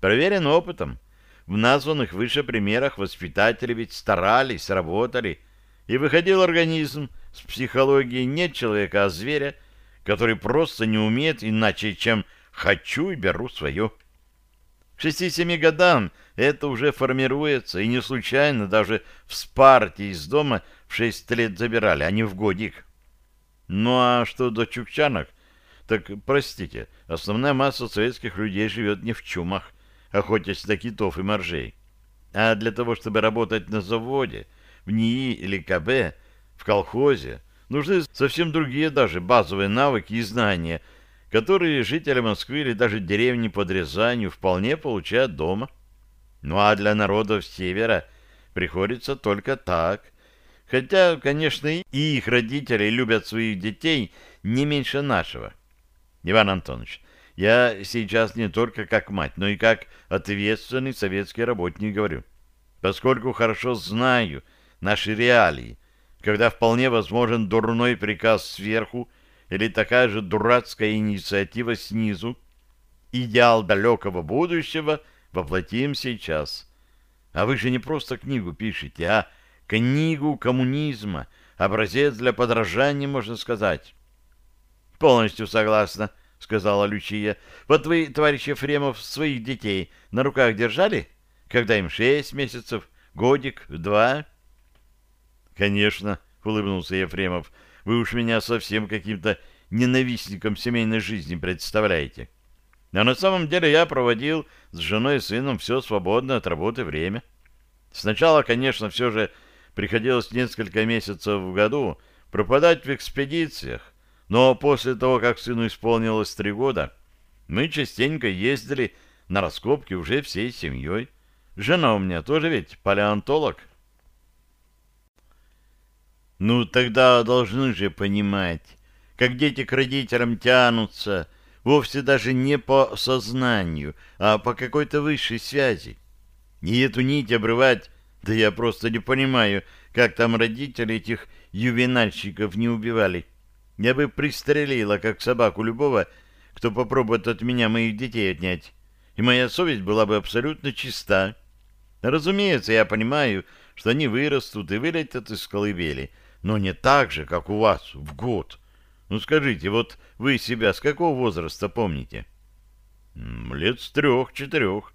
Проверен опытом. В названных выше примерах воспитатели ведь старались, работали, и выходил организм с психологией не человека, а зверя, который просто не умеет иначе, чем «хочу и беру свое». К шести-семи годам это уже формируется, и не случайно даже в Спарте из дома в шесть лет забирали, а не в годик. Ну а что до чукчанок, так, простите, основная масса советских людей живет не в чумах, охотясь на китов и моржей. А для того, чтобы работать на заводе, в НИИ или КБ, в колхозе, нужны совсем другие даже базовые навыки и знания, которые жители Москвы или даже деревни под Рязанью вполне получают дома. Ну а для народов Севера приходится только так. Хотя, конечно, и их родители любят своих детей не меньше нашего. Иван Антонович, я сейчас не только как мать, но и как ответственный советский работник говорю. Поскольку хорошо знаю наши реалии, когда вполне возможен дурной приказ сверху или такая же дурацкая инициатива снизу, идеал далекого будущего воплотим сейчас. А вы же не просто книгу пишете, а книгу коммунизма, образец для подражания, можно сказать. Полностью согласна, сказала Лючия. Вот вы, товарищ Ефремов, своих детей на руках держали, когда им шесть месяцев, годик, два? Конечно, улыбнулся Ефремов. Вы уж меня совсем каким-то ненавистником семейной жизни представляете. А на самом деле я проводил с женой и сыном все свободное от работы время. Сначала, конечно, все же приходилось несколько месяцев в году пропадать в экспедициях, но после того, как сыну исполнилось три года, мы частенько ездили на раскопки уже всей семьей. Жена у меня тоже ведь палеонтолог. Ну, тогда должны же понимать, как дети к родителям тянутся, вовсе даже не по сознанию, а по какой-то высшей связи. И эту нить обрывать, да я просто не понимаю, как там родители этих ювенальщиков не убивали. Я бы пристрелила, как собаку любого, кто попробует от меня моих детей отнять. И моя совесть была бы абсолютно чиста. Разумеется, я понимаю, что они вырастут и вылетят из колыбели, но не так же, как у вас, в год. Ну скажите, вот вы себя с какого возраста помните? Лет с трех-четырех.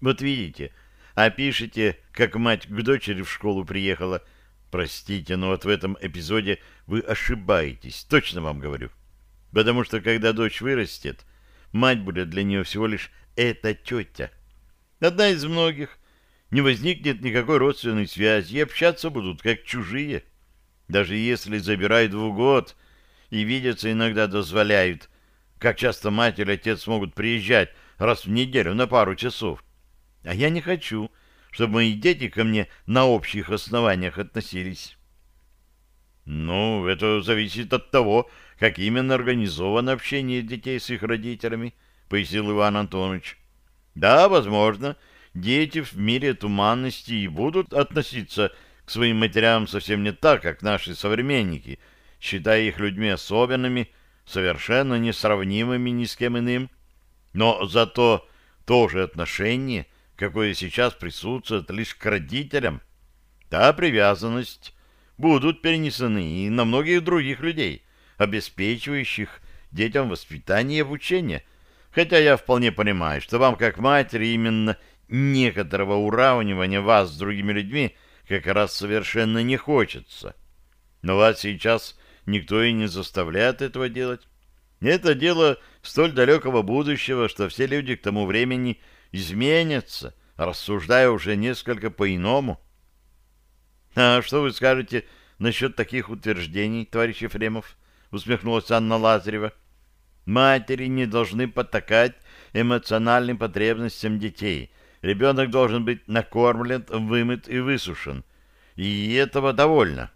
Вот видите, а пишете, как мать к дочери в школу приехала. Простите, но вот в этом эпизоде вы ошибаетесь, точно вам говорю. Потому что когда дочь вырастет, мать будет для нее всего лишь эта тетя. Одна из многих. Не возникнет никакой родственной связи, и общаться будут как чужие. Даже если забирают в год и видеться иногда дозволяют, как часто мать или отец могут приезжать раз в неделю на пару часов. А я не хочу, чтобы мои дети ко мне на общих основаниях относились. Ну, это зависит от того, как именно организовано общение детей с их родителями, пояснил Иван Антонович. Да, возможно, дети в мире туманности и будут относиться своим матерям совсем не так, как наши современники, считая их людьми особенными, совершенно несравнимыми ни с кем иным. Но зато то же отношение, какое сейчас присутствует лишь к родителям, та привязанность будут перенесены и на многих других людей, обеспечивающих детям воспитание и обучение. Хотя я вполне понимаю, что вам, как матери, именно некоторого уравнивания вас с другими людьми как раз совершенно не хочется. Но вас сейчас никто и не заставляет этого делать. Это дело столь далекого будущего, что все люди к тому времени изменятся, рассуждая уже несколько по-иному. А что вы скажете насчет таких утверждений, товарищ Ефремов? Усмехнулась Анна Лазарева. Матери не должны потакать эмоциональным потребностям детей — Ребенок должен быть накормлен, вымыт и высушен. И этого довольно.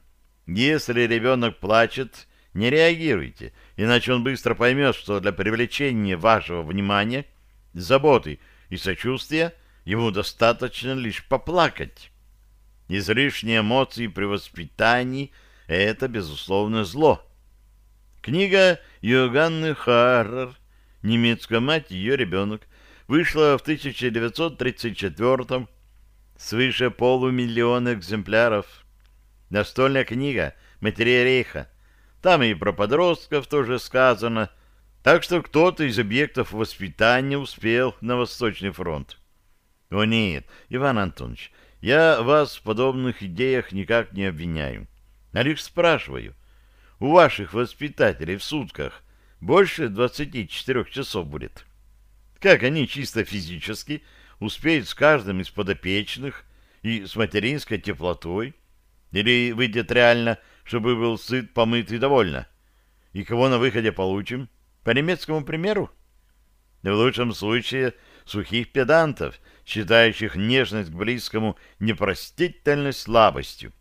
Если ребенок плачет, не реагируйте, иначе он быстро поймет, что для привлечения вашего внимания, заботы и сочувствия ему достаточно лишь поплакать. Излишние эмоции при воспитании — это, безусловно, зло. Книга Йоганны Харрер «Немецкая мать и ее ребенок» вышла в 1934 свыше полумиллиона экземпляров. Настольная книга «Материя Рейха». Там и про подростков тоже сказано. Так что кто-то из объектов воспитания успел на Восточный фронт. О нет, Иван Антонович, я вас в подобных идеях никак не обвиняю. А лишь спрашиваю, у ваших воспитателей в сутках больше 24 часов будет? Как они чисто физически успеют с каждым из подопечных и с материнской теплотой? Или выйдет реально, чтобы был сыт, помыт и довольно? И кого на выходе получим? По немецкому примеру? В лучшем случае сухих педантов, считающих нежность к близкому непростительной слабостью.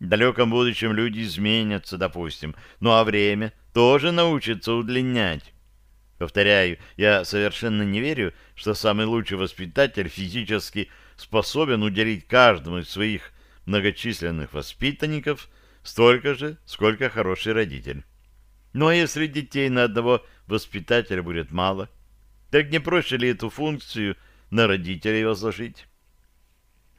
В далеком будущем люди изменятся, допустим, ну а время тоже научится удлинять. Повторяю, я совершенно не верю, что самый лучший воспитатель физически способен уделить каждому из своих многочисленных воспитанников столько же, сколько хороший родитель. Ну а если детей на одного воспитателя будет мало, так не проще ли эту функцию на родителей возложить?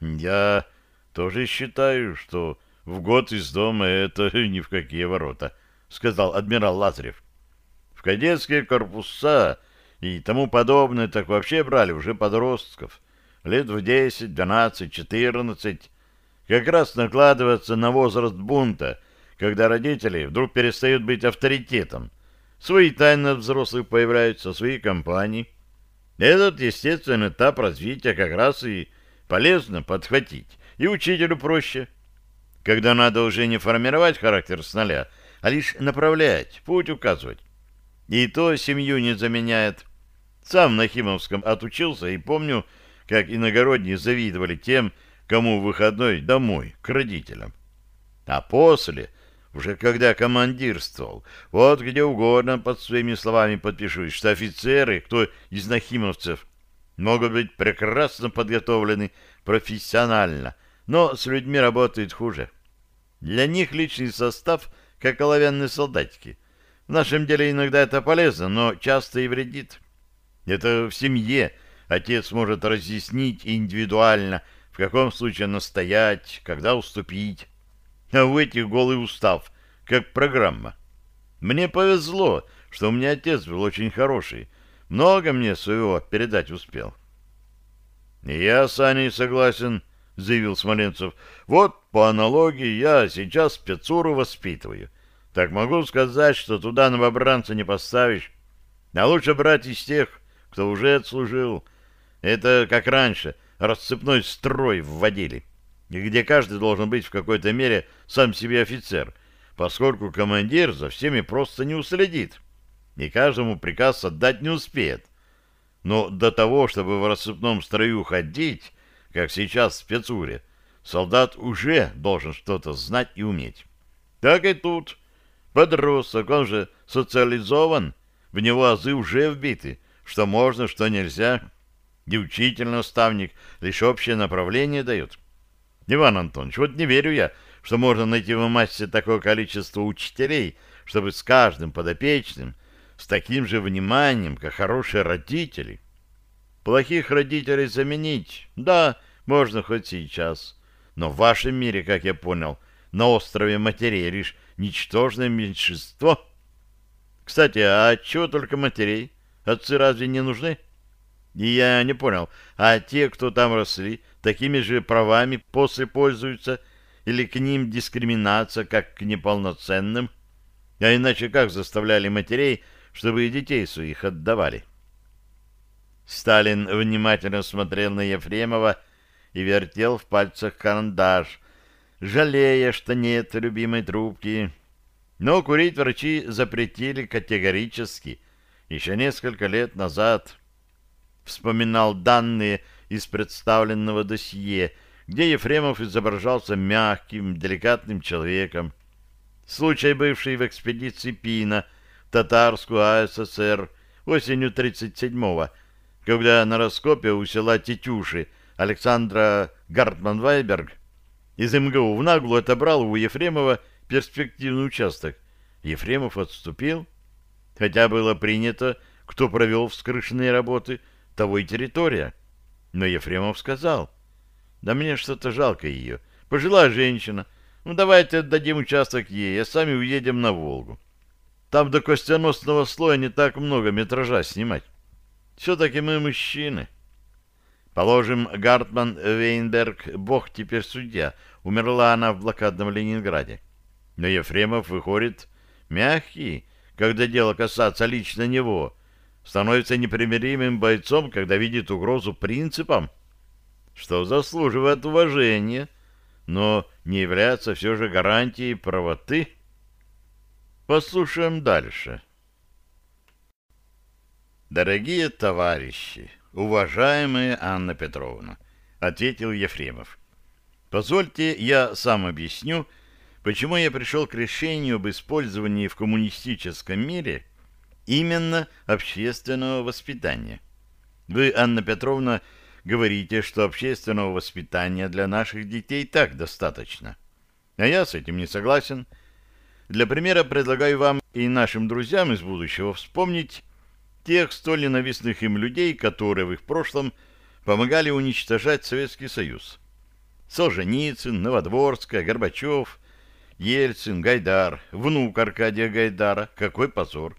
Я тоже считаю, что в год из дома это ни в какие ворота, сказал адмирал Лазарев. Кадетские корпуса и тому подобное так вообще брали уже подростков, лет в 10, 12, 14, как раз накладываться на возраст бунта, когда родители вдруг перестают быть авторитетом. Свои тайны взрослых появляются, свои компании. Этот естественный этап развития как раз и полезно подхватить, и учителю проще. Когда надо уже не формировать характер с нуля, а лишь направлять, путь указывать. И то семью не заменяет. Сам на Химовском отучился и помню, как иногородние завидовали тем, кому выходной домой, к родителям. А после, уже когда командирствовал, вот где угодно под своими словами подпишусь, что офицеры, кто из нахимовцев, могут быть прекрасно подготовлены профессионально, но с людьми работают хуже. Для них личный состав, как оловянные солдатики. В нашем деле иногда это полезно, но часто и вредит. Это в семье отец может разъяснить индивидуально, в каком случае настоять, когда уступить. А у этих голый устав, как программа. Мне повезло, что у меня отец был очень хороший. Много мне своего передать успел. — Я с Аней согласен, — заявил Смоленцев. — Вот, по аналогии, я сейчас спецуру воспитываю. Так могу сказать, что туда новобранца не поставишь. А лучше брать из тех, кто уже отслужил. Это как раньше, расцепной строй вводили, где каждый должен быть в какой-то мере сам себе офицер, поскольку командир за всеми просто не уследит и каждому приказ отдать не успеет. Но до того, чтобы в расцепном строю ходить, как сейчас в спецуре, солдат уже должен что-то знать и уметь. Так и тут. Подросток, он же социализован, в него азы уже вбиты, что можно, что нельзя — и учитель-наставник лишь общее направление дают. Иван Антонович, вот не верю я, что можно найти в массе такое количество учителей, чтобы с каждым подопечным с таким же вниманием, как хорошие родители. Плохих родителей заменить, да, можно хоть сейчас. Но в вашем мире, как я понял, на острове матерей лишь ничтожное меньшинство. Кстати, а чего только матерей? Отцы разве не нужны? — и я не понял, а те, кто там росли, такими же правами после пользуются, или к ним дискриминация, как к неполноценным? А иначе как заставляли матерей, чтобы и детей своих отдавали? Сталин внимательно смотрел на Ефремова и вертел в пальцах карандаш, жалея, что нет любимой трубки. Но курить врачи запретили категорически еще несколько лет назад вспоминал данные из представленного досье, где Ефремов изображался мягким, деликатным человеком. Случай, бывший в экспедиции Пина в Татарскую АССР осенью 37-го, когда на раскопе у села Тетюши Александра Гартман-Вайберг из МГУ в наглую отобрал у Ефремова перспективный участок. Ефремов отступил, хотя было принято, кто провел вскрышенные работы – того и территория. Но Ефремов сказал, да мне что-то жалко ее. Пожилая женщина. Ну, давайте отдадим участок ей, а сами уедем на Волгу. Там до костяносного слоя не так много метража снимать. Все-таки мы мужчины. Положим, Гартман Вейнберг, бог теперь судья. Умерла она в блокадном Ленинграде. Но Ефремов выходит мягкий, когда дело касается лично него, становится непримиримым бойцом, когда видит угрозу принципам, что заслуживает уважения, но не является все же гарантией правоты. Послушаем дальше. «Дорогие товарищи, уважаемая Анна Петровна», — ответил Ефремов, — «позвольте я сам объясню, почему я пришел к решению об использовании в коммунистическом мире именно общественного воспитания. Вы, Анна Петровна, говорите, что общественного воспитания для наших детей так достаточно. А я с этим не согласен. Для примера предлагаю вам и нашим друзьям из будущего вспомнить тех столь ненавистных им людей, которые в их прошлом помогали уничтожать Советский Союз. Солженицын, Новодворская, Горбачев, Ельцин, Гайдар, внук Аркадия Гайдара. Какой позор!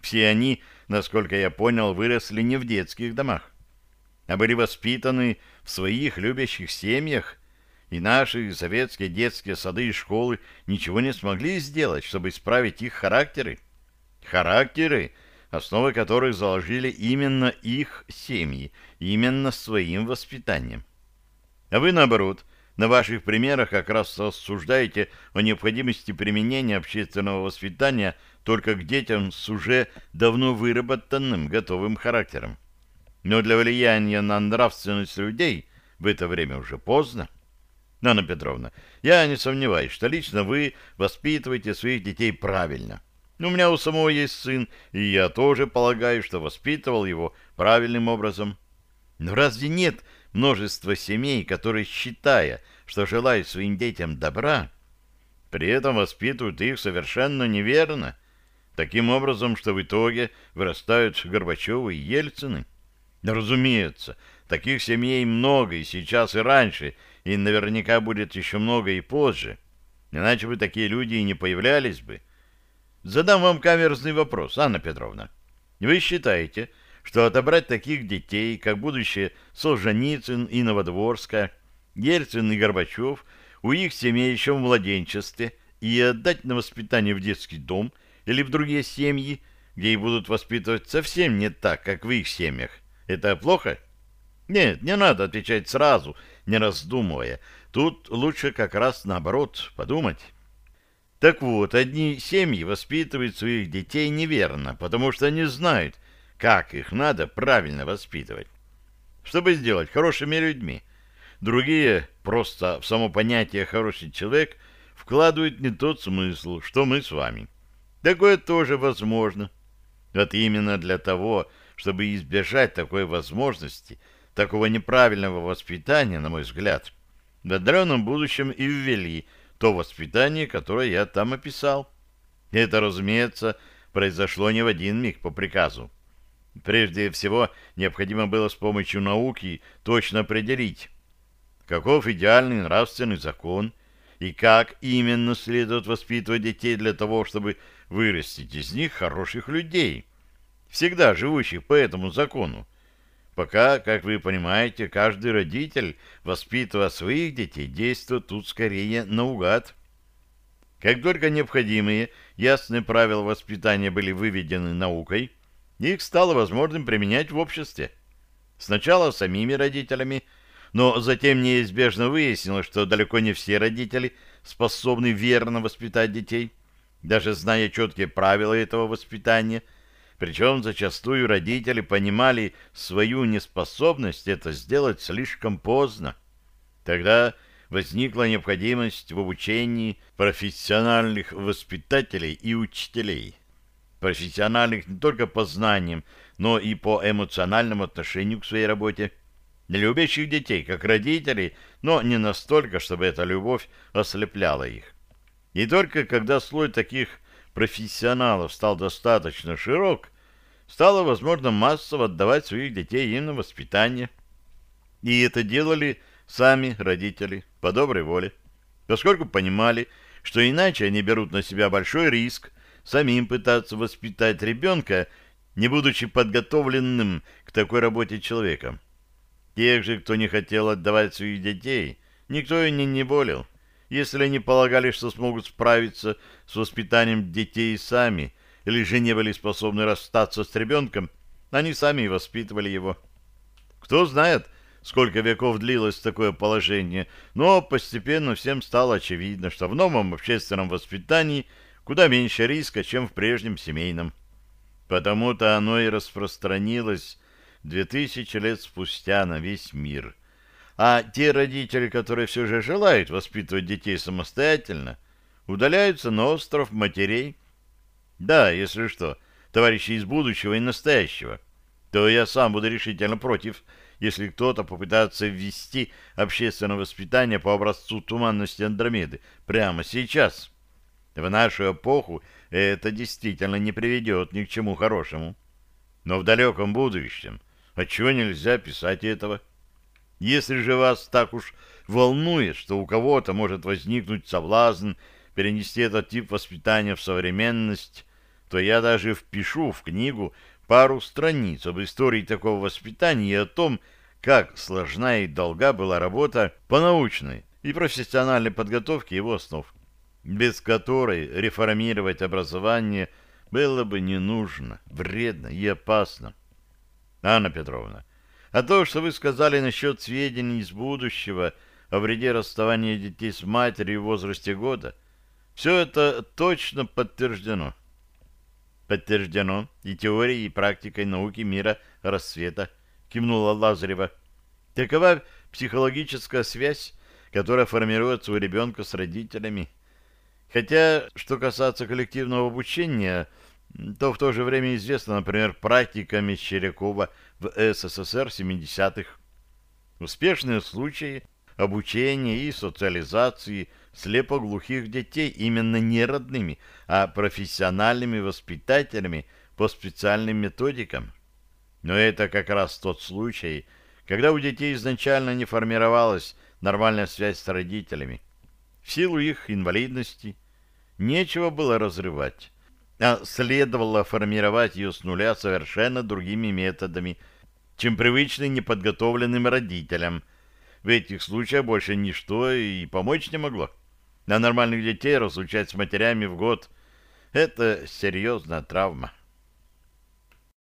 Все они, насколько я понял, выросли не в детских домах, а были воспитаны в своих любящих семьях, и наши советские детские сады и школы ничего не смогли сделать, чтобы исправить их характеры. Характеры, основы которых заложили именно их семьи, именно своим воспитанием. А вы, наоборот, на ваших примерах как раз рассуждаете о необходимости применения общественного воспитания только к детям с уже давно выработанным готовым характером. Но для влияния на нравственность людей в это время уже поздно. Анна Петровна, я не сомневаюсь, что лично вы воспитываете своих детей правильно. У меня у самого есть сын, и я тоже полагаю, что воспитывал его правильным образом. Но разве нет множества семей, которые, считая, что желают своим детям добра, при этом воспитывают их совершенно неверно, таким образом, что в итоге вырастают Горбачевы и Ельцины? Разумеется, таких семей много и сейчас, и раньше, и наверняка будет еще много и позже. Иначе бы такие люди и не появлялись бы. Задам вам каверзный вопрос, Анна Петровна. Вы считаете, что отобрать таких детей, как будущее Солженицын и Новодворская, Ельцин и Горбачев, у их семей еще в младенчестве, и отдать на воспитание в детский дом или в другие семьи, где их будут воспитывать совсем не так, как в их семьях, это плохо? Нет, не надо отвечать сразу, не раздумывая. Тут лучше как раз наоборот подумать. Так вот, одни семьи воспитывают своих детей неверно, потому что не знают, как их надо правильно воспитывать, чтобы сделать хорошими людьми. Другие просто в само понятие «хороший человек» вкладывают не тот смысл, что мы с вами. Такое тоже возможно. Вот именно для того, чтобы избежать такой возможности, такого неправильного воспитания, на мой взгляд, в отдаленном будущем и ввели – то воспитание, которое я там описал. Это, разумеется, произошло не в один миг по приказу. Прежде всего, необходимо было с помощью науки точно определить, каков идеальный нравственный закон и как именно следует воспитывать детей для того, чтобы вырастить из них хороших людей, всегда живущих по этому закону. Пока, как вы понимаете, каждый родитель, воспитывая своих детей, действует тут скорее наугад. Как только необходимые ясные правила воспитания были выведены наукой, их стало возможным применять в обществе. Сначала самими родителями, но затем неизбежно выяснилось, что далеко не все родители способны верно воспитать детей, даже зная четкие правила этого воспитания – причем зачастую родители понимали свою неспособность это сделать слишком поздно. Тогда возникла необходимость в обучении профессиональных воспитателей и учителей. Профессиональных не только по знаниям, но и по эмоциональному отношению к своей работе. Любящих детей, как родителей, но не настолько, чтобы эта любовь ослепляла их. И только когда слой таких профессионалов стал достаточно широк, стало возможно массово отдавать своих детей им на воспитание. И это делали сами родители по доброй воле, поскольку понимали, что иначе они берут на себя большой риск самим пытаться воспитать ребенка, не будучи подготовленным к такой работе человеком. Тех же, кто не хотел отдавать своих детей, никто и не неволил если они полагали, что смогут справиться с воспитанием детей сами, или же не были способны расстаться с ребенком, они сами и воспитывали его. Кто знает, сколько веков длилось такое положение, но постепенно всем стало очевидно, что в новом общественном воспитании куда меньше риска, чем в прежнем семейном. Потому-то оно и распространилось две тысячи лет спустя на весь мир. А те родители, которые все же желают воспитывать детей самостоятельно, удаляются на остров матерей. Да, если что, товарищи из будущего и настоящего, то я сам буду решительно против, если кто-то попытается ввести общественное воспитание по образцу туманности Андромеды прямо сейчас. В нашу эпоху это действительно не приведет ни к чему хорошему. Но в далеком будущем отчего нельзя писать этого? Если же вас так уж волнует, что у кого-то может возникнуть соблазн перенести этот тип воспитания в современность, то я даже впишу в книгу пару страниц об истории такого воспитания и о том, как сложна и долга была работа по научной и профессиональной подготовке его основ, без которой реформировать образование было бы не нужно, вредно и опасно. Анна Петровна, а то, что вы сказали насчет сведений из будущего о вреде расставания детей с матерью в возрасте года, все это точно подтверждено. Подтверждено и теорией, и практикой науки мира рассвета, кивнула Лазарева. Такова психологическая связь, которая формируется у ребенка с родителями. Хотя, что касается коллективного обучения, то в то же время известно, например, практика Мещерякова в СССР 70-х. Успешные случаи обучения и социализации слепоглухих детей именно не родными, а профессиональными воспитателями по специальным методикам. Но это как раз тот случай, когда у детей изначально не формировалась нормальная связь с родителями. В силу их инвалидности нечего было разрывать а следовало формировать ее с нуля совершенно другими методами, чем привычный неподготовленным родителям. В этих случаях больше ничто и помочь не могло. На нормальных детей разлучать с матерями в год – это серьезная травма.